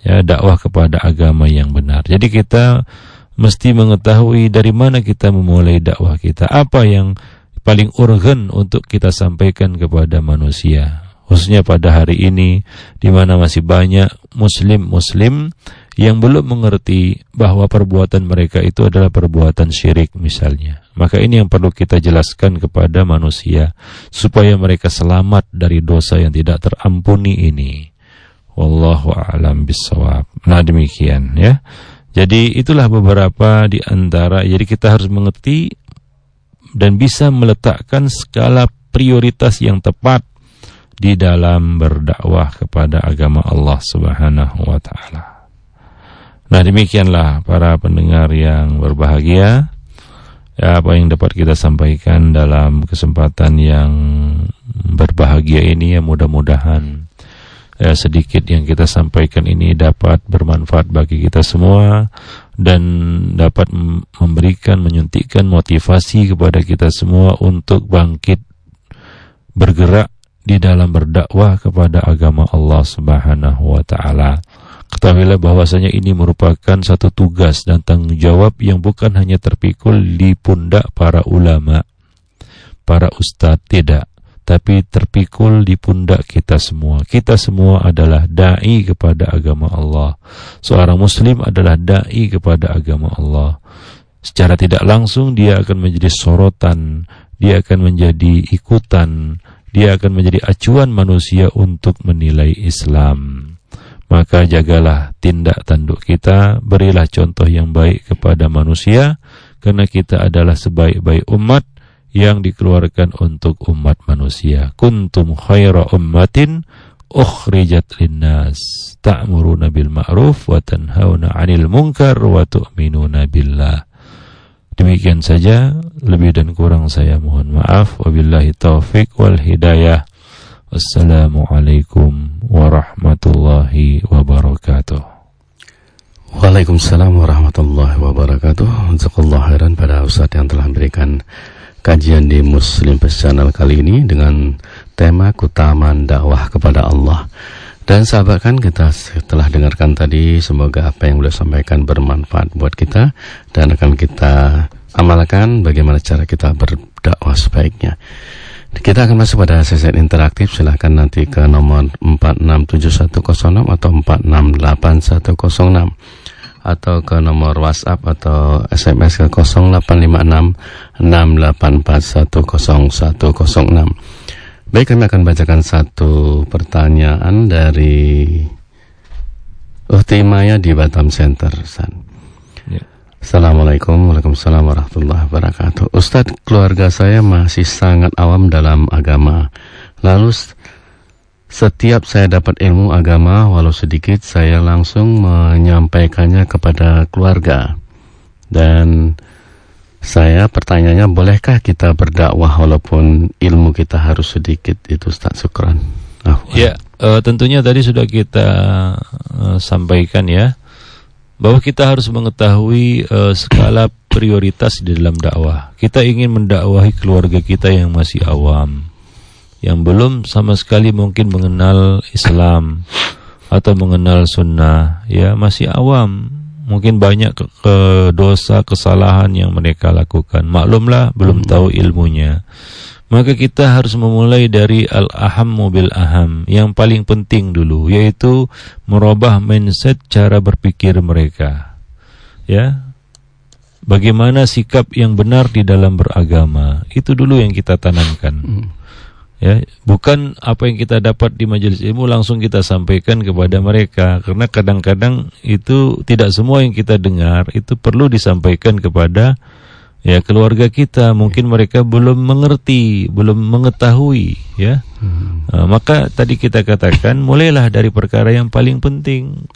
Ya, dakwah kepada agama yang benar. Jadi kita mesti mengetahui dari mana kita memulai dakwah kita, apa yang paling urgen untuk kita sampaikan kepada manusia. Khususnya pada hari ini di mana masih banyak muslim-muslim yang belum mengerti bahwa perbuatan mereka itu adalah perbuatan syirik misalnya. Maka ini yang perlu kita jelaskan kepada manusia supaya mereka selamat dari dosa yang tidak terampuni ini. Wallahu a'lam bissawab. Nah demikian ya. Jadi itulah beberapa di antara jadi kita harus mengerti dan bisa meletakkan skala prioritas yang tepat di dalam berdakwah kepada agama Allah Subhanahu wa taala. Nah, demikianlah para pendengar yang berbahagia. Ya, apa yang dapat kita sampaikan dalam kesempatan yang berbahagia ini ya mudah-mudahan ya, sedikit yang kita sampaikan ini dapat bermanfaat bagi kita semua dan dapat memberikan menyuntikkan motivasi kepada kita semua untuk bangkit bergerak di dalam berdakwah kepada agama Allah Subhanahu wa taala. Ketahuilah bahwasanya ini merupakan satu tugas dan tanggung jawab yang bukan hanya terpikul di pundak para ulama, para ustadz, tidak tapi terpikul di pundak kita semua. Kita semua adalah dai kepada agama Allah. Seorang muslim adalah dai kepada agama Allah. Secara tidak langsung dia akan menjadi sorotan, dia akan menjadi ikutan, dia akan menjadi acuan manusia untuk menilai Islam. Maka jagalah tindak tanduk kita, berilah contoh yang baik kepada manusia, karena kita adalah sebaik-baik umat yang dikeluarkan untuk umat manusia. Kuntum khaira ummatin ukhrijat linnas ta'muruna bil ma'ruf wa tanhauna 'anil munkar wa tu'minuna billah. Demikian saja, lebih dan kurang saya mohon maaf. Wabillahi taufik wal hidayah. Wassalamualaikum warahmatullahi wabarakatuh. Waalaikumsalam warahmatullahi wabarakatuh. Jazakallah khairan pada Ustaz yang telah memberikan kajian di Muslim Pes Channel kali ini dengan tema kutaman dakwah kepada Allah. Dan sahabat kan kita setelah dengarkan tadi semoga apa yang beliau sampaikan bermanfaat buat kita dan akan kita amalkan bagaimana cara kita berdakwah sebaiknya. Kita akan masuk pada sesi interaktif silahkan nanti ke nomor 467106 atau 468106 atau ke nomor WhatsApp atau SMS ke 0856 684101006. Baik, kami akan bacakan satu pertanyaan dari Uhti Maya di Batam Center. Ya. Assalamualaikum Waalaikumsalam warahmatullahi wabarakatuh Ustadz, keluarga saya masih sangat awam dalam agama Lalu setiap saya dapat ilmu agama, walau sedikit, saya langsung menyampaikannya kepada keluarga. Dan saya pertanyaannya, bolehkah kita berdakwah walaupun ilmu kita harus sedikit? Itu Ustaz Sukran. Ya, uh, tentunya tadi sudah kita uh, sampaikan ya, bahwa kita harus mengetahui uh, skala prioritas di dalam dakwah. Kita ingin mendakwahi keluarga kita yang masih awam yang belum sama sekali mungkin mengenal Islam atau mengenal sunnah ya masih awam. Mungkin banyak ke, ke dosa kesalahan yang mereka lakukan. Maklumlah belum hmm. tahu ilmunya. Maka kita harus memulai dari al-aham mobil aham yang paling penting dulu yaitu merubah mindset cara berpikir mereka. Ya. Bagaimana sikap yang benar di dalam beragama? Itu dulu yang kita tanamkan. Hmm ya bukan apa yang kita dapat di majelis ilmu langsung kita sampaikan kepada mereka. Karena kadang-kadang itu tidak semua yang kita dengar itu perlu disampaikan kepada ya keluarga kita. Mungkin mereka belum mengerti belum mengetahui ya. Hmm. nah, maka tadi kita katakan mulailah dari perkara yang paling penting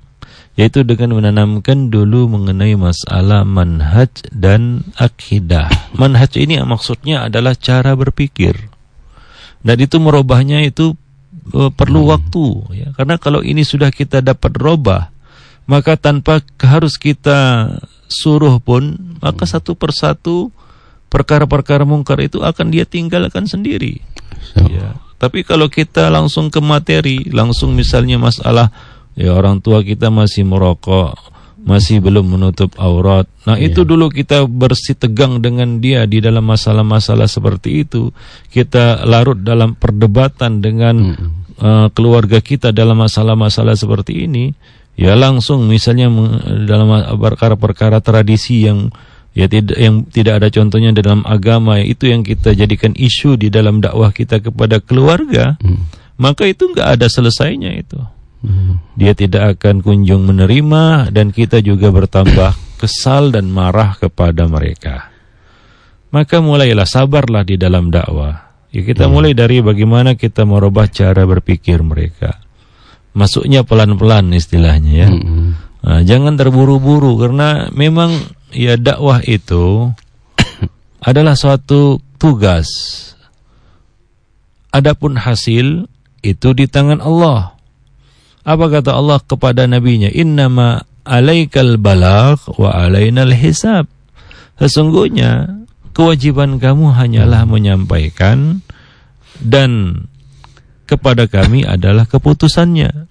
yaitu dengan menanamkan dulu mengenai masalah manhaj dan akidah. Manhaj ini maksudnya adalah cara berpikir dan itu merubahnya itu uh, perlu hmm. waktu ya karena kalau ini sudah kita dapat robah maka tanpa harus kita suruh pun maka hmm. satu persatu perkara-perkara mungkar itu akan dia tinggalkan sendiri so. ya tapi kalau kita langsung ke materi langsung misalnya masalah ya orang tua kita masih merokok masih belum menutup aurat. Nah, yeah. itu dulu kita bersih tegang dengan dia di dalam masalah-masalah seperti itu. Kita larut dalam perdebatan dengan mm -hmm. uh, keluarga kita dalam masalah-masalah seperti ini. Ya langsung misalnya dalam perkara-perkara tradisi yang ya tidak yang tidak ada contohnya dalam agama itu yang kita jadikan isu di dalam dakwah kita kepada keluarga. Mm. Maka itu enggak ada selesainya itu. Dia tidak akan kunjung menerima dan kita juga bertambah kesal dan marah kepada mereka. Maka mulailah sabarlah di dalam dakwah. Ya kita mulai dari bagaimana kita merubah cara berpikir mereka. Masuknya pelan-pelan istilahnya ya. Nah, jangan terburu-buru karena memang ya dakwah itu [COUGHS] adalah suatu tugas. Adapun hasil itu di tangan Allah. Apa kata Allah kepada nabinya? Innama alaikal balagh wa alainal hisab. Sesungguhnya kewajiban kamu hanyalah menyampaikan dan kepada kami adalah keputusannya.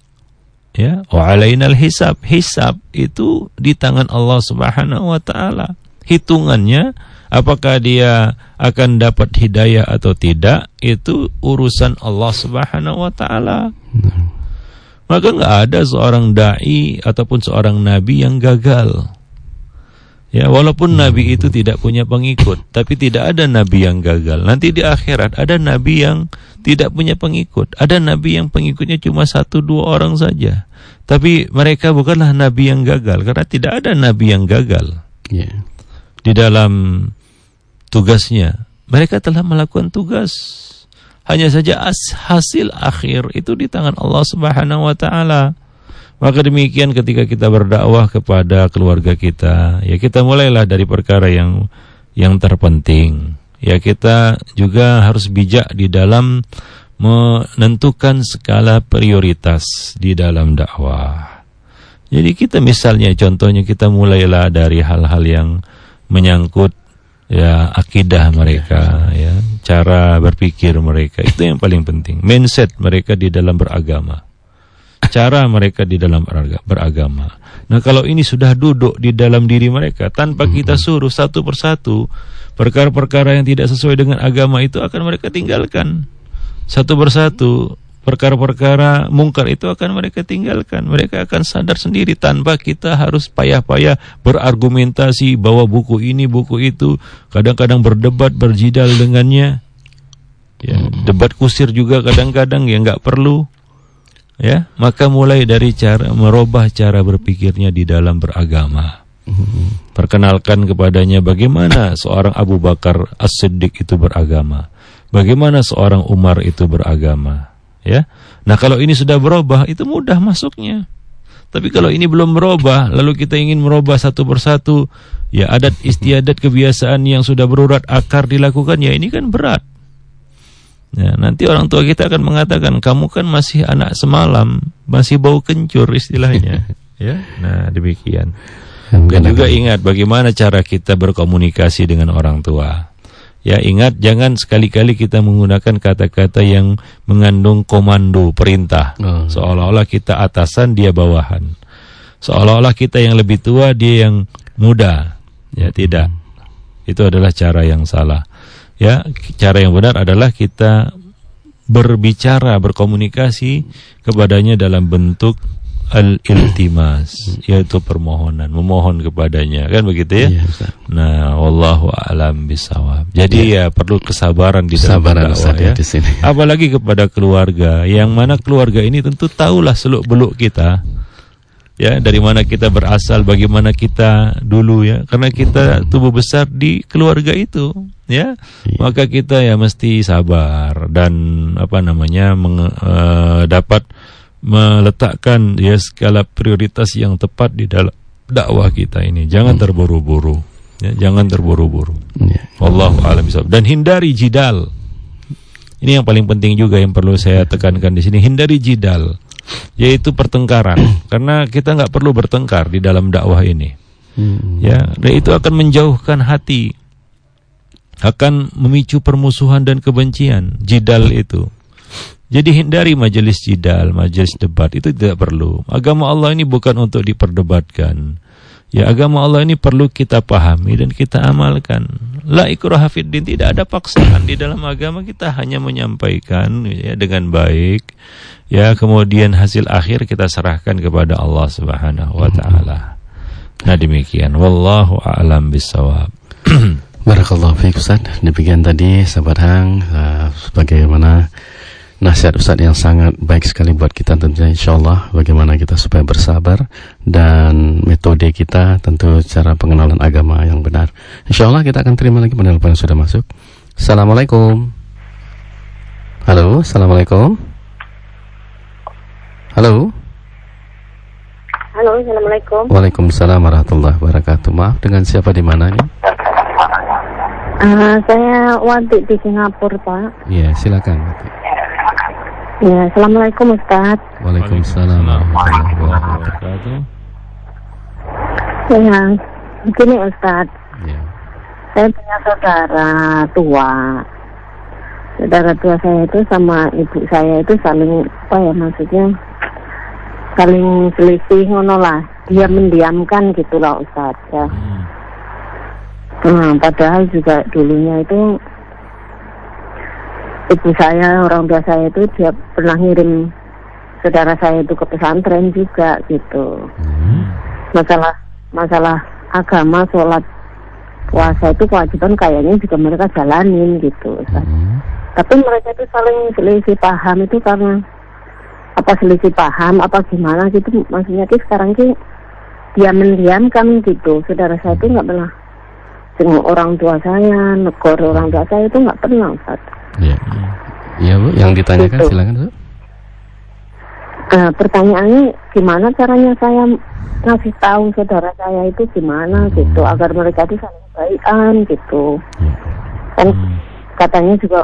Ya, wa alainal hisab. Hisab itu di tangan Allah Subhanahu wa taala. Hitungannya apakah dia akan dapat hidayah atau tidak itu urusan Allah Subhanahu wa taala. Maka nggak ada seorang dai ataupun seorang nabi yang gagal. Ya, walaupun nabi itu tidak punya pengikut, tapi tidak ada nabi yang gagal. Nanti di akhirat ada nabi yang tidak punya pengikut, ada nabi yang pengikutnya cuma satu dua orang saja. Tapi mereka bukanlah nabi yang gagal karena tidak ada nabi yang gagal. Yeah. di dalam tugasnya. Mereka telah melakukan tugas. Hanya saja hasil akhir itu di tangan Allah Subhanahu wa taala. Maka demikian ketika kita berdakwah kepada keluarga kita, ya kita mulailah dari perkara yang yang terpenting. Ya kita juga harus bijak di dalam menentukan skala prioritas di dalam dakwah. Jadi kita misalnya contohnya kita mulailah dari hal-hal yang menyangkut ya akidah mereka ya, cara berpikir mereka itu yang paling penting. Mindset mereka di dalam beragama cara mereka di dalam beragama. Nah, kalau ini sudah duduk di dalam diri mereka tanpa kita suruh satu persatu perkara-perkara yang tidak sesuai dengan agama itu akan mereka tinggalkan. Satu persatu perkara-perkara mungkar itu akan mereka tinggalkan. Mereka akan sadar sendiri tanpa kita harus payah-payah berargumentasi bahwa buku ini, buku itu, kadang-kadang berdebat, berjidal dengannya. Ya, debat kusir juga kadang-kadang ya nggak perlu. Ya maka mulai dari cara merubah cara berpikirnya di dalam beragama. Perkenalkan kepadanya bagaimana seorang Abu Bakar As-Siddiq itu beragama. Bagaimana seorang Umar itu beragama ya nah kalau ini sudah berubah itu mudah masuknya tapi kalau ini belum berubah lalu kita ingin merubah satu persatu ya adat istiadat kebiasaan yang sudah berurat akar dilakukan ya ini kan berat Ya, nanti orang tua kita akan mengatakan kamu kan masih anak semalam, masih bau kencur istilahnya. [LAUGHS] ya, nah demikian. Dan juga ingat bagaimana cara kita berkomunikasi dengan orang tua. Ya ingat jangan sekali-kali kita menggunakan kata-kata yang mengandung komando perintah. Oh. Seolah-olah kita atasan dia bawahan. Seolah-olah kita yang lebih tua dia yang muda. Ya tidak. Itu adalah cara yang salah ya cara yang benar adalah kita berbicara berkomunikasi kepadanya dalam bentuk al-iltimas yaitu permohonan memohon kepadanya. Kan begitu ya, ya nah wallahu alam bisawab jadi ya, ya perlu kesabaran di dalam dakwah ya, ya. di sini. [LAUGHS] apalagi kepada keluarga. Yang mana keluarga ini tentu tahulah seluk beluk kita. Ya dari mana kita berasal bagaimana kita dulu ya. Karena kita tubuh besar di keluarga itu ya. Iya. maka kita ya mesti sabar dan apa namanya meng, uh, dapat meletakkan ya skala prioritas yang tepat di dalam dakwah kita ini. Jangan hmm. terburu-buru ya jangan terburu-buru. Ya. Allah alam dan hindari jidal. Ini yang paling penting juga yang perlu saya tekankan di sini. Hindari jidal yaitu pertengkaran. Karena kita nggak perlu bertengkar di dalam dakwah ini. Hmm. ya dan itu akan menjauhkan hati. Akan memicu permusuhan dan kebencian. Jidal itu jadi hindari majelis jidal majelis debat itu tidak perlu agama Allah ini bukan untuk diperdebatkan Ya agama Allah ini perlu kita pahami dan kita amalkan. La ikraha fiddin tidak ada paksaan di dalam agama kita hanya menyampaikan ya dengan baik. Ya kemudian hasil akhir kita serahkan kepada Allah Subhanahu wa taala. Nah demikian wallahu a'lam bisawab. Barakallahu fiik Ustaz. Demikian tadi sahabat Hang uh, sebagaimana nasihat Ustaz yang sangat baik sekali buat kita tentunya insya Allah bagaimana kita supaya bersabar dan metode kita tentu cara pengenalan agama yang benar. Insya Allah kita akan terima lagi penelpon yang sudah masuk. Assalamualaikum. Halo Assalamualaikum. Halo. Halo Assalamualaikum. Waalaikumsalam warahmatullahi wabarakatuh. Maaf dengan siapa di mana ini? Uh, saya Wati di Singapura, Pak. Iya, silakan. Wati. Ya, Assalamualaikum Ustaz. Waalaikumsalam warahmatullahi wabarakatuh. Ya, begini Ustaz. Ya. Saya punya saudara tua. Saudara tua saya itu sama ibu saya itu saling apa ya maksudnya saling selisih ngono lah. Dia mendiamkan gitu lah Ustaz ya. Hmm. Nah, padahal juga dulunya itu ibu saya orang tua saya itu dia pernah ngirim saudara saya itu ke pesantren juga gitu hmm. masalah masalah agama sholat puasa itu kewajiban kayaknya juga mereka jalanin gitu hmm. tapi mereka itu saling selisih paham itu karena apa selisih paham apa gimana gitu maksudnya sih sekarang sih dia mendiamkan gitu saudara saya itu nggak pernah jenguk orang tua saya, negor orang tua saya itu nggak pernah Ustaz. Iya. Iya Bu, yang ditanyakan Gitu. silakan Bu. Nah, pertanyaannya gimana caranya saya ngasih tahu saudara saya itu gimana gitu agar mereka itu saling baikan gitu. Iya. Kan katanya juga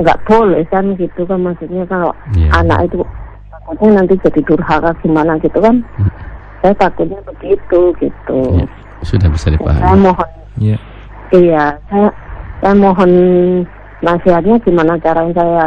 nggak boleh kan gitu kan maksudnya kalau Iya. anak itu takutnya nanti jadi durhaka gimana gitu kan. Hmm. Saya takutnya begitu gitu. Iya. Sudah bisa Saya dipahami. mohon Ya. iya, saya saya mohon nasihatnya gimana caranya saya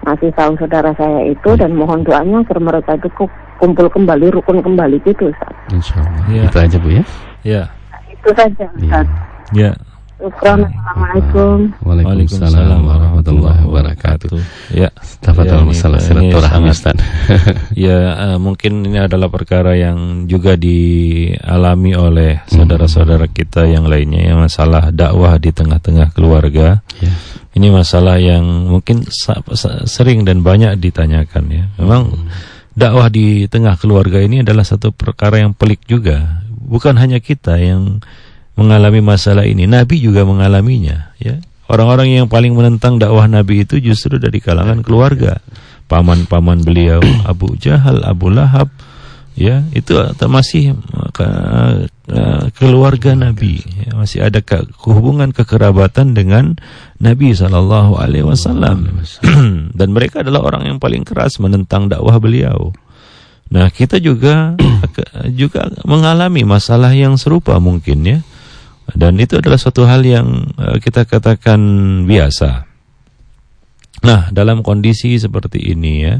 ngasih tahu saudara saya itu dan mohon doanya agar mereka itu ku- kumpul kembali rukun kembali gitu Ustaz. Insya Allah. Iya. Itu aja Bu ya. Ya. Itu saja. Ustaz. Ya. Syukran. Assalamualaikum. Waalaikumsalam warahmatullahi wabarakatuh. Ya. Dapat Ya, masalah silaturahmi Ustaz. [LAUGHS] Ya, eh, mungkin ini adalah perkara yang juga dialami oleh saudara-saudara kita yang lainnya ya masalah dakwah di tengah-tengah keluarga. Ya. Ini masalah yang mungkin sering dan banyak ditanyakan ya. Memang dakwah di tengah keluarga ini adalah satu perkara yang pelik juga. Bukan hanya kita yang mengalami masalah ini, Nabi juga mengalaminya ya. Orang-orang yang paling menentang dakwah Nabi itu justru dari kalangan keluarga. Paman-paman beliau Abu Jahal, Abu Lahab ya, itu masih uh, keluarga Nabi. Ya, masih ada hubungan kekerabatan dengan Nabi sallallahu alaihi wasallam. Dan mereka adalah orang yang paling keras menentang dakwah beliau. Nah, kita juga juga mengalami masalah yang serupa mungkin ya. Dan itu adalah suatu hal yang eh, kita katakan biasa. Nah, dalam kondisi seperti ini ya,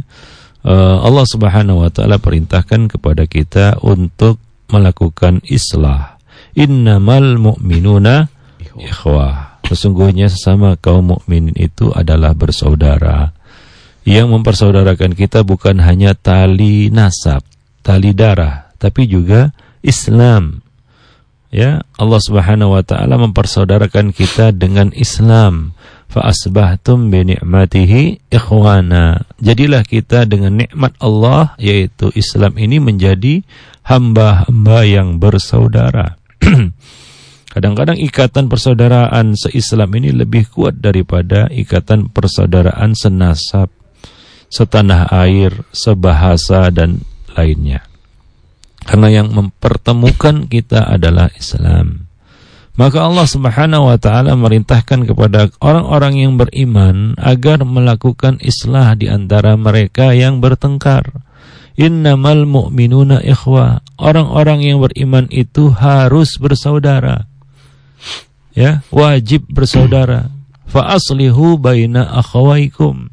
eh, Allah Subhanahu wa taala perintahkan kepada kita untuk melakukan islah. Innamal mu'minuna ikhwah. Sesungguhnya sesama kaum mukminin itu adalah bersaudara. Yang mempersaudarakan kita bukan hanya tali nasab, tali darah, tapi juga Islam. Ya, Allah Subhanahu wa taala mempersaudarakan kita dengan Islam. Fa asbahtum bi ni'matihi ikhwana. Jadilah kita dengan nikmat Allah yaitu Islam ini menjadi hamba-hamba yang bersaudara. [CLEARS THROAT] Kadang-kadang ikatan persaudaraan seislam ini lebih kuat daripada ikatan persaudaraan senasab, setanah air, sebahasa dan lainnya. Karena yang mempertemukan kita adalah Islam. Maka Allah Subhanahu wa taala merintahkan kepada orang-orang yang beriman agar melakukan islah di antara mereka yang bertengkar. Innamal mu'minuna ikhwah. Orang-orang yang beriman itu harus bersaudara. Ya, wajib bersaudara. Fa aslihu baina akhawaikum.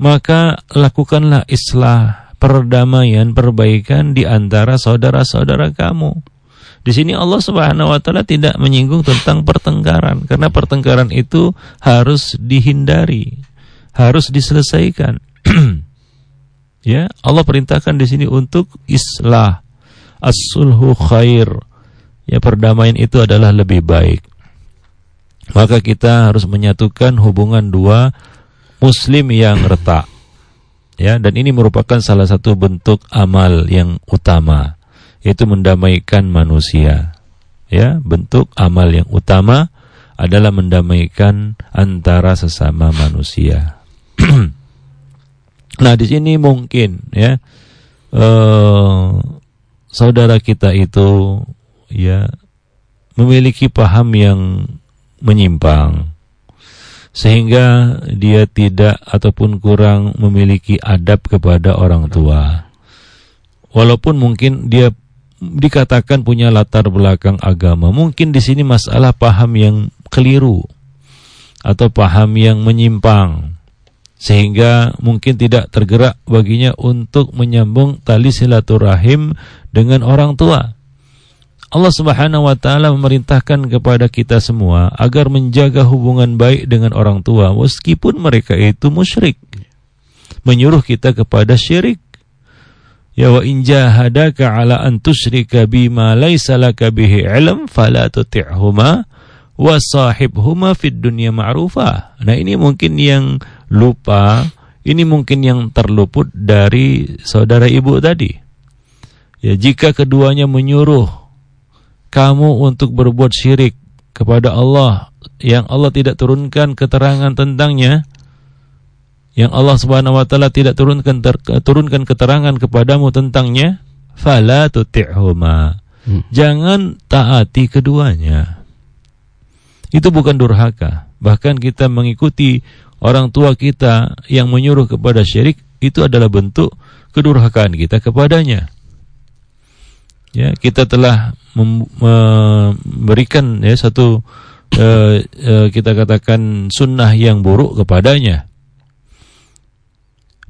Maka lakukanlah islah, perdamaian, perbaikan di antara saudara-saudara kamu. Di sini Allah Subhanahu wa taala tidak menyinggung tentang pertengkaran karena pertengkaran itu harus dihindari, harus diselesaikan. [CLEARS THROAT] ya, Allah perintahkan di sini untuk islah. As-sulhu khair. Ya, perdamaian itu adalah lebih baik. Maka kita harus menyatukan hubungan dua muslim yang retak. Ya, dan ini merupakan salah satu bentuk amal yang utama yaitu mendamaikan manusia. Ya, bentuk amal yang utama adalah mendamaikan antara sesama manusia. [CLEARS THROAT] nah, di sini mungkin ya eh, saudara kita itu ya memiliki paham yang menyimpang sehingga dia tidak ataupun kurang memiliki adab kepada orang tua. Walaupun mungkin dia dikatakan punya latar belakang agama, mungkin di sini masalah paham yang keliru atau paham yang menyimpang sehingga mungkin tidak tergerak baginya untuk menyambung tali silaturahim dengan orang tua. Allah Subhanahu wa taala memerintahkan kepada kita semua agar menjaga hubungan baik dengan orang tua meskipun mereka itu musyrik. Menyuruh kita kepada syirik. Ya wa in jahadaka ala an tusyrika bima laisa laka bihi ilm fala tuti'huma wa sahibhuma fid dunya ma'rufa. Nah, ini mungkin yang lupa, ini mungkin yang terluput dari saudara ibu tadi. Ya, jika keduanya menyuruh kamu untuk berbuat syirik kepada Allah yang Allah tidak turunkan keterangan tentangnya yang Allah Subhanahu wa taala tidak turunkan ter, turunkan keterangan kepadamu tentangnya fala tuti'huma. Hmm. jangan taati keduanya. Itu bukan durhaka. Bahkan kita mengikuti orang tua kita yang menyuruh kepada syirik itu adalah bentuk kedurhakaan kita kepadanya ya kita telah memberikan ya satu uh, uh, kita katakan sunnah yang buruk kepadanya.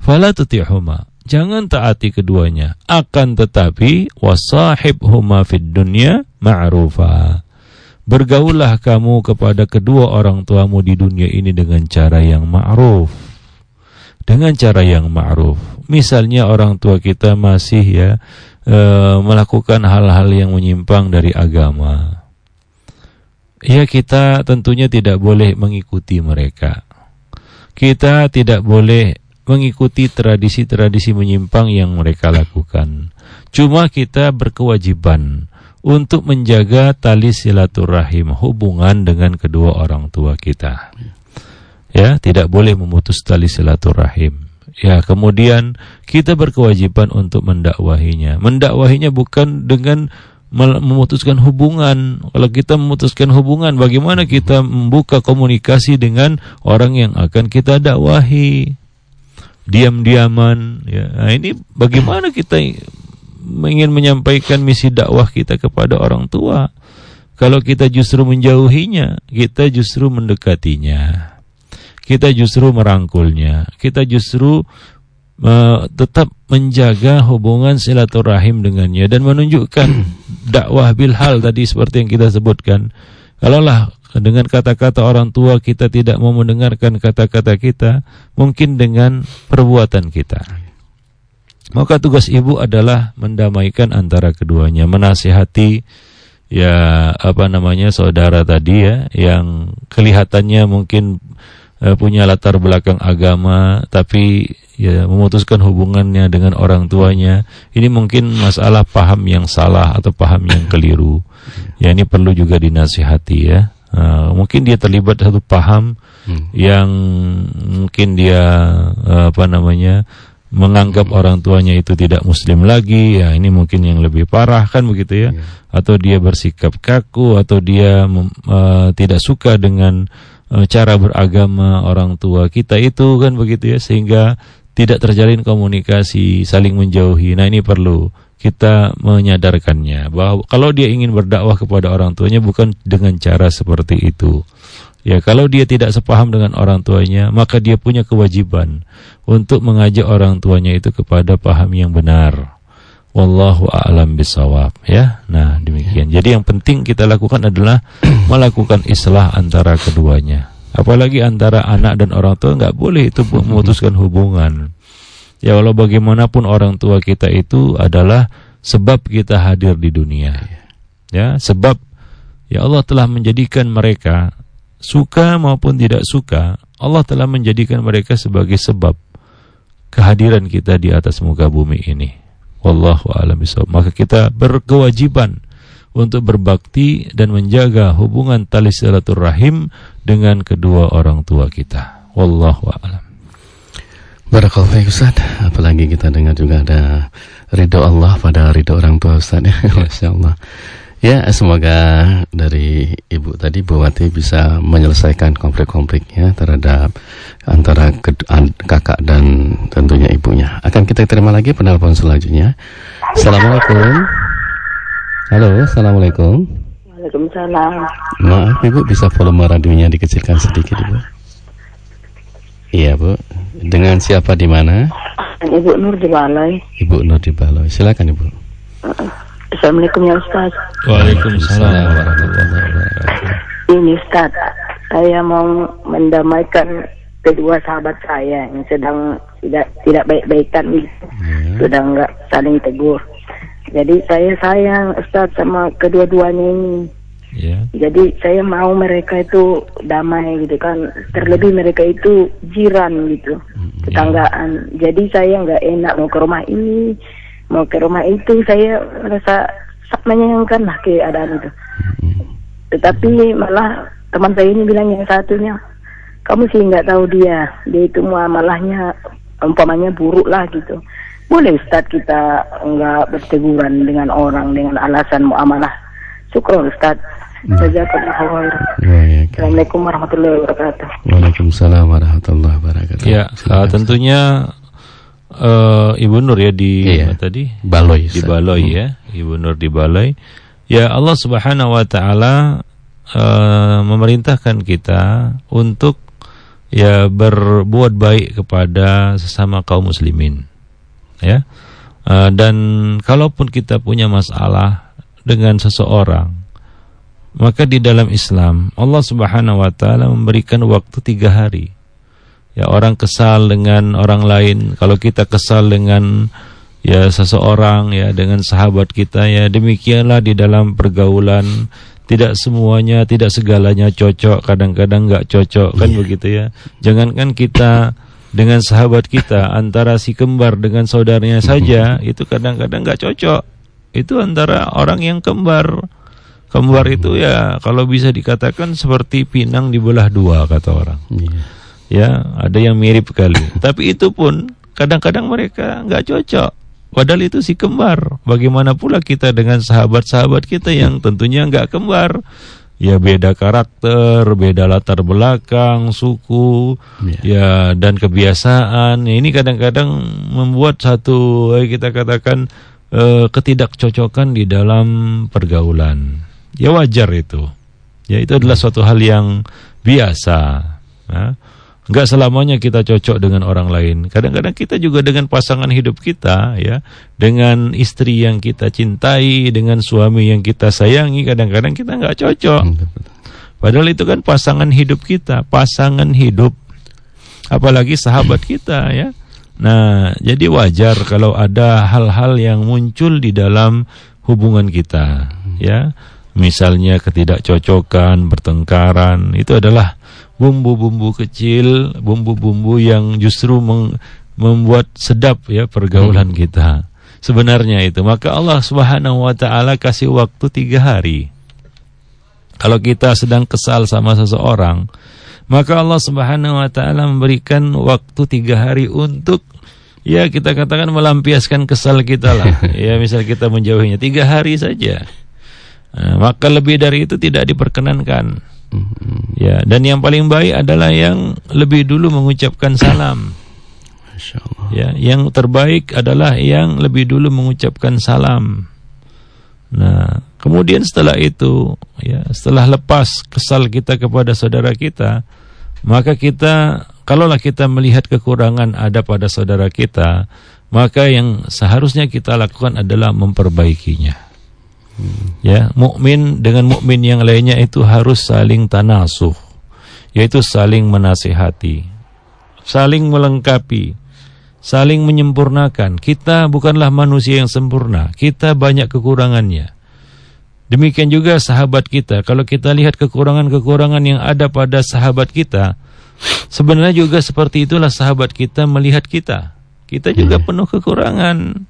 Fala tuti'huma jangan taati keduanya. Akan tetapi wasahibhuma fid dunya ma'rufa. Bergaullah kamu kepada kedua orang tuamu di dunia ini dengan cara yang ma'ruf. Dengan cara yang ma'ruf. Misalnya orang tua kita masih ya e, melakukan hal-hal yang menyimpang dari agama. Ya kita tentunya tidak boleh mengikuti mereka. Kita tidak boleh mengikuti tradisi-tradisi menyimpang yang mereka lakukan. Cuma kita berkewajiban untuk menjaga tali silaturahim hubungan dengan kedua orang tua kita. Ya, tidak boleh memutus tali silaturahim. Ya, kemudian kita berkewajiban untuk mendakwahinya. Mendakwahinya bukan dengan memutuskan hubungan. Kalau kita memutuskan hubungan, bagaimana kita membuka komunikasi dengan orang yang akan kita dakwahi? Diam-diaman, ya. Nah, ini bagaimana kita ingin menyampaikan misi dakwah kita kepada orang tua? Kalau kita justru menjauhinya, kita justru mendekatinya kita justru merangkulnya, kita justru uh, tetap menjaga hubungan silaturahim dengannya dan menunjukkan [CLEARS THROAT] dakwah bil hal tadi seperti yang kita sebutkan. Kalaulah dengan kata-kata orang tua kita tidak mau mendengarkan kata-kata kita, mungkin dengan perbuatan kita. Maka tugas ibu adalah mendamaikan antara keduanya, menasihati ya apa namanya saudara tadi ya yang kelihatannya mungkin uh, punya latar belakang agama tapi ya memutuskan hubungannya dengan orang tuanya. Ini mungkin masalah paham yang salah atau paham yang keliru. Ya ini perlu juga dinasihati ya. Uh, mungkin dia terlibat satu paham hmm. yang mungkin dia uh, apa namanya menganggap orang tuanya itu tidak muslim lagi. Ya ini mungkin yang lebih parah kan begitu ya. Yeah. atau dia bersikap kaku atau dia uh, tidak suka dengan Eh, cara beragama orang tua kita itu kan begitu ya sehingga tidak terjalin komunikasi saling menjauhi. Nah ini perlu kita menyadarkannya bahwa kalau dia ingin berdakwah kepada orang tuanya bukan dengan cara seperti itu. Ya kalau dia tidak sepaham dengan orang tuanya maka dia punya kewajiban untuk mengajak orang tuanya itu kepada paham yang benar Wallahu a'lam bisawab ya. Nah, demikian. Jadi yang penting kita lakukan adalah [CLEARS THROAT] melakukan islah antara keduanya. Apalagi antara anak dan orang tua nggak boleh itu [LAUGHS] memutuskan hubungan. Ya walau bagaimanapun orang tua kita itu adalah sebab kita hadir di dunia. Ya, sebab ya Allah telah menjadikan mereka suka maupun tidak suka, Allah telah menjadikan mereka sebagai sebab kehadiran kita di atas muka bumi ini. Wallahu a'lam Maka kita berkewajiban untuk berbakti dan menjaga hubungan tali silaturahim dengan kedua orang tua kita. Wallahu a'lam. Barakallahu fiik Ustaz. Apalagi kita dengar juga ada ridho Allah pada ridho orang tua Ustaz [LAUGHS] ya. Masya Allah. Ya, semoga dari Ibu tadi Bu Wati bisa menyelesaikan konflik-konfliknya terhadap antara kakak dan tentunya ibunya. Akan kita terima lagi penelpon selanjutnya. Assalamualaikum. Halo, Assalamualaikum. Waalaikumsalam. Maaf Ibu, bisa volume radionya dikecilkan sedikit Ibu. Iya Bu. Dengan siapa di mana? Ibu Nur di Balai. Ibu Nur di Balai. Silakan Ibu. Uh Assalamualaikum ya Ustaz. Waalaikumsalam warahmatullahi wabarakatuh. Ini Ustaz, saya mau mendamaikan kedua sahabat saya yang sedang tidak tidak baik-baikan gitu. Hmm. Sudah enggak saling tegur. Jadi saya sayang Ustaz sama kedua-duanya ini. Yeah. Jadi saya mau mereka itu damai gitu kan. Terlebih mereka itu jiran gitu, hmm, tetanggaan. Yeah. Jadi saya nggak enak mau ke rumah ini, mau ke rumah itu saya rasa menyayangkan lah keadaan itu. tetapi malah teman saya ini bilang yang satunya kamu sih nggak tahu dia dia itu muamalahnya umpamanya buruk lah gitu boleh Ustaz kita nggak berteguran dengan orang dengan alasan muamalah syukur Ustaz Hmm. Jazakallahu khairan. Baik. Assalamualaikum warahmatullahi wabarakatuh. Waalaikumsalam warahmatullahi wabarakatuh. Ya, uh, tentunya uh, Ibu Nur ya di Iya. tadi Baloi. di. Baloi Hmm. ya, Ibu Nur di Baloi. Ya Allah Subhanahu wa taala uh, memerintahkan kita untuk ya berbuat baik kepada sesama kaum muslimin. Ya. Uh, dan kalaupun kita punya masalah dengan seseorang maka di dalam Islam Allah Subhanahu wa taala memberikan waktu tiga hari. Ya orang kesal dengan orang lain, kalau kita kesal dengan ya seseorang ya dengan sahabat kita ya demikianlah di dalam pergaulan. Tidak semuanya tidak segalanya cocok kadang-kadang nggak cocok kan begitu ya. Jangankan kita dengan sahabat kita antara si kembar dengan saudaranya saja [LAUGHS] itu kadang-kadang nggak cocok. Itu antara orang yang kembar. Kembar itu ya kalau bisa dikatakan seperti pinang dibelah dua kata orang. Iya. Ya ada yang mirip kali [LAUGHS] tapi itu pun kadang-kadang mereka nggak cocok. Padahal itu si kembar. Bagaimana pula kita dengan sahabat-sahabat kita yang tentunya nggak kembar? Ya beda karakter beda latar belakang suku Iya. ya dan kebiasaan. Ya, ini kadang-kadang membuat satu eh, kita katakan eh, ketidakcocokan di dalam pergaulan. Ya wajar itu. Ya itu adalah suatu hal yang biasa. Ya. Nggak selamanya kita cocok dengan orang lain kadang-kadang kita juga dengan pasangan hidup kita ya dengan istri yang kita cintai dengan suami yang kita sayangi kadang-kadang kita nggak cocok. Padahal itu kan pasangan hidup kita, pasangan hidup. Apalagi sahabat kita ya. Nah, jadi wajar kalau ada hal-hal yang muncul di dalam hubungan kita, ya. Misalnya ketidakcocokan, pertengkaran, itu adalah bumbu-bumbu kecil, bumbu-bumbu yang justru meng- membuat sedap ya pergaulan kita. Sebenarnya itu, maka Allah Subhanahu wa taala kasih waktu tiga hari. Kalau kita sedang kesal sama seseorang, maka Allah Subhanahu wa taala memberikan waktu tiga hari untuk ya kita katakan melampiaskan kesal kita lah. [LAUGHS] ya misal kita menjauhinya tiga hari saja. Nah, maka lebih dari itu tidak diperkenankan. Ya, dan yang paling baik adalah yang lebih dulu mengucapkan salam. Ya, yang terbaik adalah yang lebih dulu mengucapkan salam. Nah, kemudian setelah itu, ya, setelah lepas kesal kita kepada saudara kita, maka kita, kalaulah kita melihat kekurangan ada pada saudara kita, maka yang seharusnya kita lakukan adalah memperbaikinya. Ya, mukmin dengan mukmin yang lainnya itu harus saling tanasuh, yaitu saling menasihati, saling melengkapi, saling menyempurnakan. Kita bukanlah manusia yang sempurna, kita banyak kekurangannya. Demikian juga sahabat kita, kalau kita lihat kekurangan-kekurangan yang ada pada sahabat kita, sebenarnya juga seperti itulah sahabat kita melihat kita. Kita juga penuh kekurangan.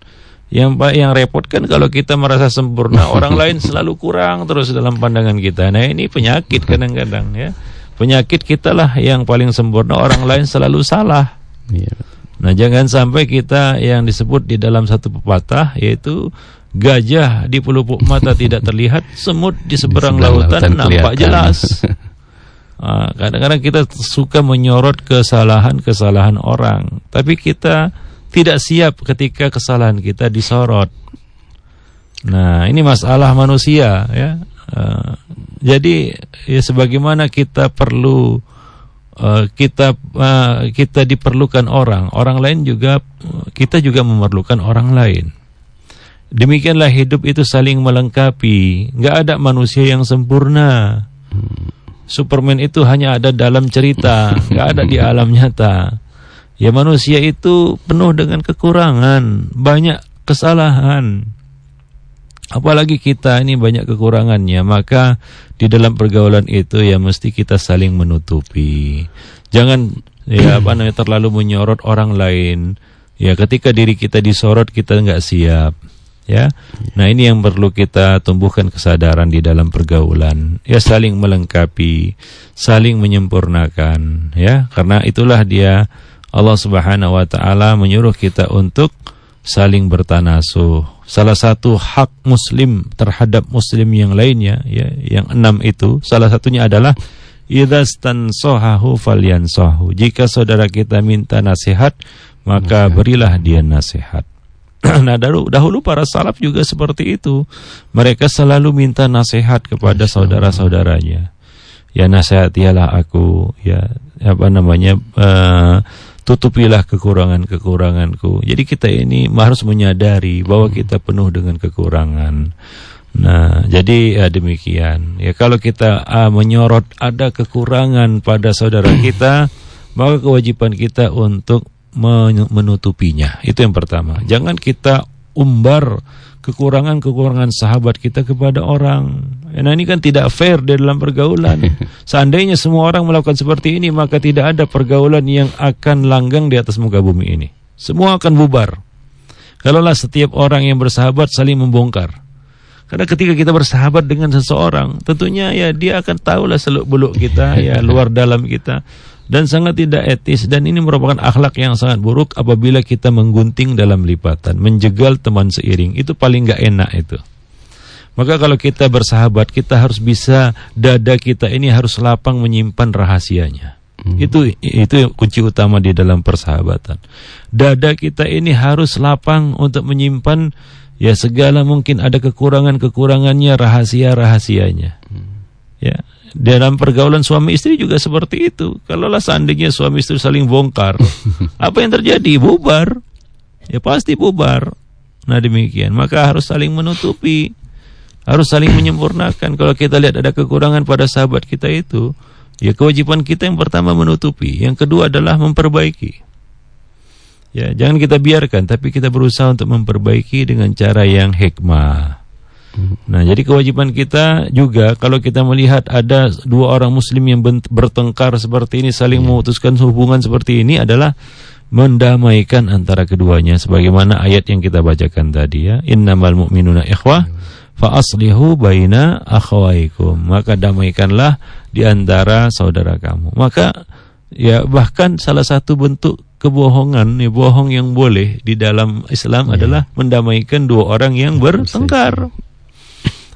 Yang pak yang repot kan kalau kita merasa sempurna, [LAUGHS] orang lain selalu kurang terus dalam pandangan kita. Nah, ini penyakit kadang-kadang ya. Penyakit kita lah yang paling sempurna, orang lain selalu salah. Iya. Nah, jangan sampai kita yang disebut di dalam satu pepatah yaitu gajah di pelupuk mata tidak terlihat, [LAUGHS] semut di seberang, seberang lautan, lautan nampak kelihatan. jelas. [LAUGHS] Ah, Kadang-kadang kita suka menyorot kesalahan-kesalahan orang, tapi kita tidak siap ketika kesalahan kita disorot. Nah, ini masalah manusia ya. Ah, jadi ya sebagaimana kita perlu eh, kita eh, kita diperlukan orang, orang lain juga kita juga memerlukan orang lain. Demikianlah hidup itu saling melengkapi. Nggak ada manusia yang sempurna. Superman itu hanya ada dalam cerita, nggak ada di alam nyata. Ya manusia itu penuh dengan kekurangan, banyak kesalahan. Apalagi kita ini banyak kekurangannya, maka di dalam pergaulan itu ya mesti kita saling menutupi. Jangan ya apa [CLEARS THROAT] namanya terlalu menyorot orang lain. Ya ketika diri kita disorot kita nggak siap. ya. Nah, ini yang perlu kita tumbuhkan kesadaran di dalam pergaulan. Ya saling melengkapi, saling menyempurnakan, ya. Karena itulah dia Allah Subhanahu wa taala menyuruh kita untuk saling bertanasuh. Salah satu hak muslim terhadap muslim yang lainnya ya, yang enam itu salah satunya adalah idza stansahahu falyansahu. Jika saudara kita minta nasihat, maka berilah dia nasihat. [CLEARS THROAT] nah dahulu, dahulu para salaf juga seperti itu. Mereka selalu minta nasihat kepada saudara-saudaranya. Ya nasihatilah aku, ya apa namanya uh, tutupilah kekurangan-kekuranganku. Jadi kita ini harus menyadari bahwa kita penuh dengan kekurangan. Nah, jadi ya demikian. Ya kalau kita uh, menyorot ada kekurangan pada saudara [CLEARS THROAT] kita, maka kewajiban kita untuk menutupinya. Itu yang pertama. Jangan kita umbar kekurangan-kekurangan sahabat kita kepada orang. Nah ini kan tidak fair di dalam pergaulan. [LAUGHS] Seandainya semua orang melakukan seperti ini, maka tidak ada pergaulan yang akan langgang di atas muka bumi ini. Semua akan bubar. Kalaulah setiap orang yang bersahabat saling membongkar. Karena ketika kita bersahabat dengan seseorang, tentunya ya dia akan tahulah seluk beluk kita, ya luar dalam kita dan sangat tidak etis dan ini merupakan akhlak yang sangat buruk apabila kita menggunting dalam lipatan, menjegal teman seiring. Itu paling nggak enak itu. Maka kalau kita bersahabat, kita harus bisa dada kita ini harus lapang menyimpan rahasianya. Hmm. Itu itu kunci utama di dalam persahabatan. Dada kita ini harus lapang untuk menyimpan ya segala mungkin ada kekurangan-kekurangannya, rahasia-rahasianya. Hmm. Ya, dalam pergaulan suami istri juga seperti itu. Kalaulah seandainya suami istri saling bongkar, [LAUGHS] apa yang terjadi? Bubar. Ya pasti bubar. Nah demikian. Maka harus saling menutupi. Harus saling menyempurnakan. Kalau kita lihat ada kekurangan pada sahabat kita itu, ya kewajiban kita yang pertama menutupi. Yang kedua adalah memperbaiki. Ya, jangan kita biarkan, tapi kita berusaha untuk memperbaiki dengan cara yang hikmah. Nah, jadi kewajiban kita juga kalau kita melihat ada dua orang muslim yang bertengkar seperti ini saling memutuskan hubungan seperti ini adalah mendamaikan antara keduanya sebagaimana ayat yang kita bacakan tadi ya. Innamal mu'minuna ikhwah fa aslihu baina akhawaikum. Maka damaikanlah di antara saudara kamu. Maka ya bahkan salah satu bentuk kebohongan ya bohong yang boleh di dalam Islam ya. adalah mendamaikan dua orang yang bertengkar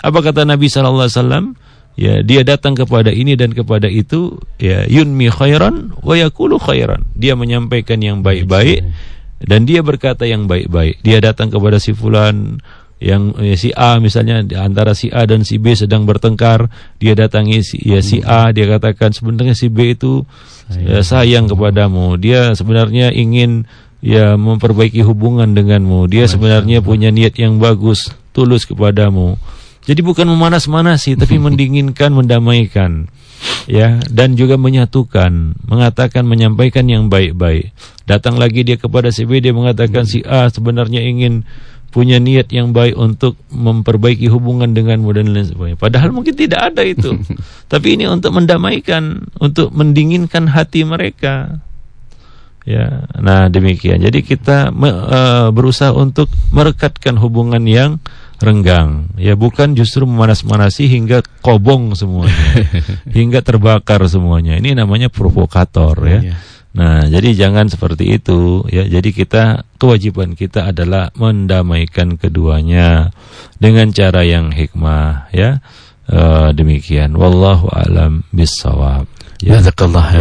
apa kata Nabi sallallahu alaihi wasallam? Ya, dia datang kepada ini dan kepada itu, ya yunmi khairan wa yaqulu khairan. Dia menyampaikan yang baik-baik dan dia berkata yang baik-baik. Dia datang kepada si fulan yang ya, si A misalnya antara si A dan si B sedang bertengkar, dia datangi si ya si A, dia katakan sebenarnya si B itu sayang, ya, sayang kepadamu. Dia sebenarnya ingin ya memperbaiki hubungan denganmu. Dia sebenarnya punya niat yang bagus, tulus kepadamu. Jadi bukan memanas-manasi tapi [LAUGHS] mendinginkan, mendamaikan. Ya, dan juga menyatukan, mengatakan menyampaikan yang baik-baik. Datang lagi dia kepada si B dia mengatakan si A sebenarnya ingin punya niat yang baik untuk memperbaiki hubungan denganmu dan lain sebagainya. Padahal mungkin tidak ada itu. [LAUGHS] Tapi ini untuk mendamaikan, untuk mendinginkan hati mereka. Ya, nah demikian. Jadi kita uh, berusaha untuk merekatkan hubungan yang renggang. Ya bukan justru memanas-manasi hingga kobong semuanya. [LAUGHS] Hingga terbakar semuanya. Ini namanya provokator ya. Iya. nah jadi jangan seperti itu ya. Jadi kita kewajiban kita adalah mendamaikan keduanya dengan cara yang hikmah ya. Uh, demikian. Wallahu alam bisawab Ya,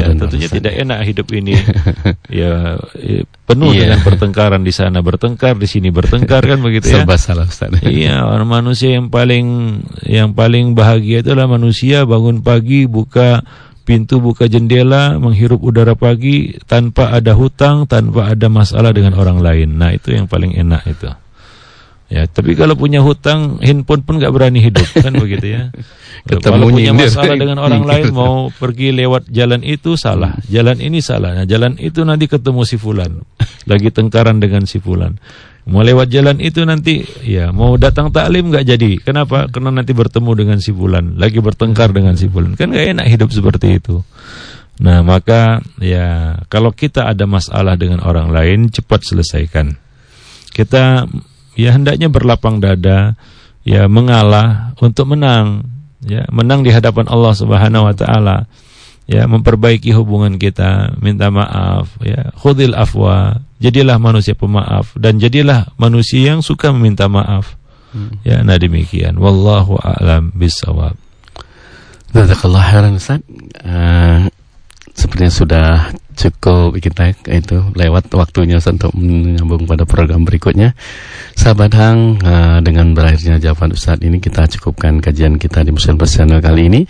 ya tentunya tidak enak hidup ini. [LAUGHS] ya, ya penuh yeah. dengan pertengkaran di sana bertengkar, di sini bertengkar kan begitu ya. Serba salah Ustaz. Iya, orang manusia yang paling yang paling bahagia itulah manusia bangun pagi buka pintu buka jendela menghirup udara pagi tanpa ada hutang, tanpa ada masalah dengan orang lain. Nah, itu yang paling enak itu. Ya, tapi kalau punya hutang, handphone pun nggak berani hidup [LAUGHS] kan begitu ya. kalau punya masalah dengan orang [LAUGHS] lain mau pergi lewat jalan itu salah, jalan ini salah. Nah, jalan itu nanti ketemu si fulan, lagi tengkaran dengan si fulan. Mau lewat jalan itu nanti ya mau datang taklim nggak jadi. Kenapa? Karena nanti bertemu dengan si fulan, lagi bertengkar dengan si fulan. Kan nggak enak hidup seperti itu. Nah, maka ya kalau kita ada masalah dengan orang lain cepat selesaikan. Kita ya hendaknya berlapang dada, ya mengalah untuk menang, ya menang di hadapan Allah Subhanahu wa taala. Ya, memperbaiki hubungan kita, minta maaf, ya. Khudil afwa, jadilah manusia pemaaf dan jadilah manusia yang suka meminta maaf. Hmm. Ya, nah demikian. Wallahu a'lam bisawab. Jazakallah khairan Ustaz. Uh, sepertinya sudah cukup kita itu lewat waktunya untuk menyambung pada program berikutnya. Sahabat Hang, uh, dengan berakhirnya jawaban Ustaz ini kita cukupkan kajian kita di Muslim Channel kali ini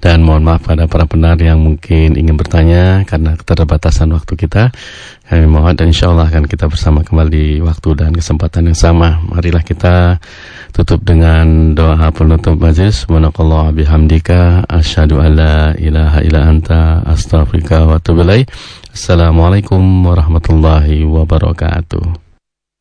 dan mohon maaf pada para penar yang mungkin ingin bertanya karena keterbatasan waktu kita. Kami mohon dan insya Allah akan kita bersama kembali waktu dan kesempatan yang sama. Marilah kita tutup dengan doa penutup majlis. Subhanakallah bihamdika asyhadu alla ilaha illa anta astaghfiruka wa atubu Assalamualaikum warahmatullahi wabarakatuh.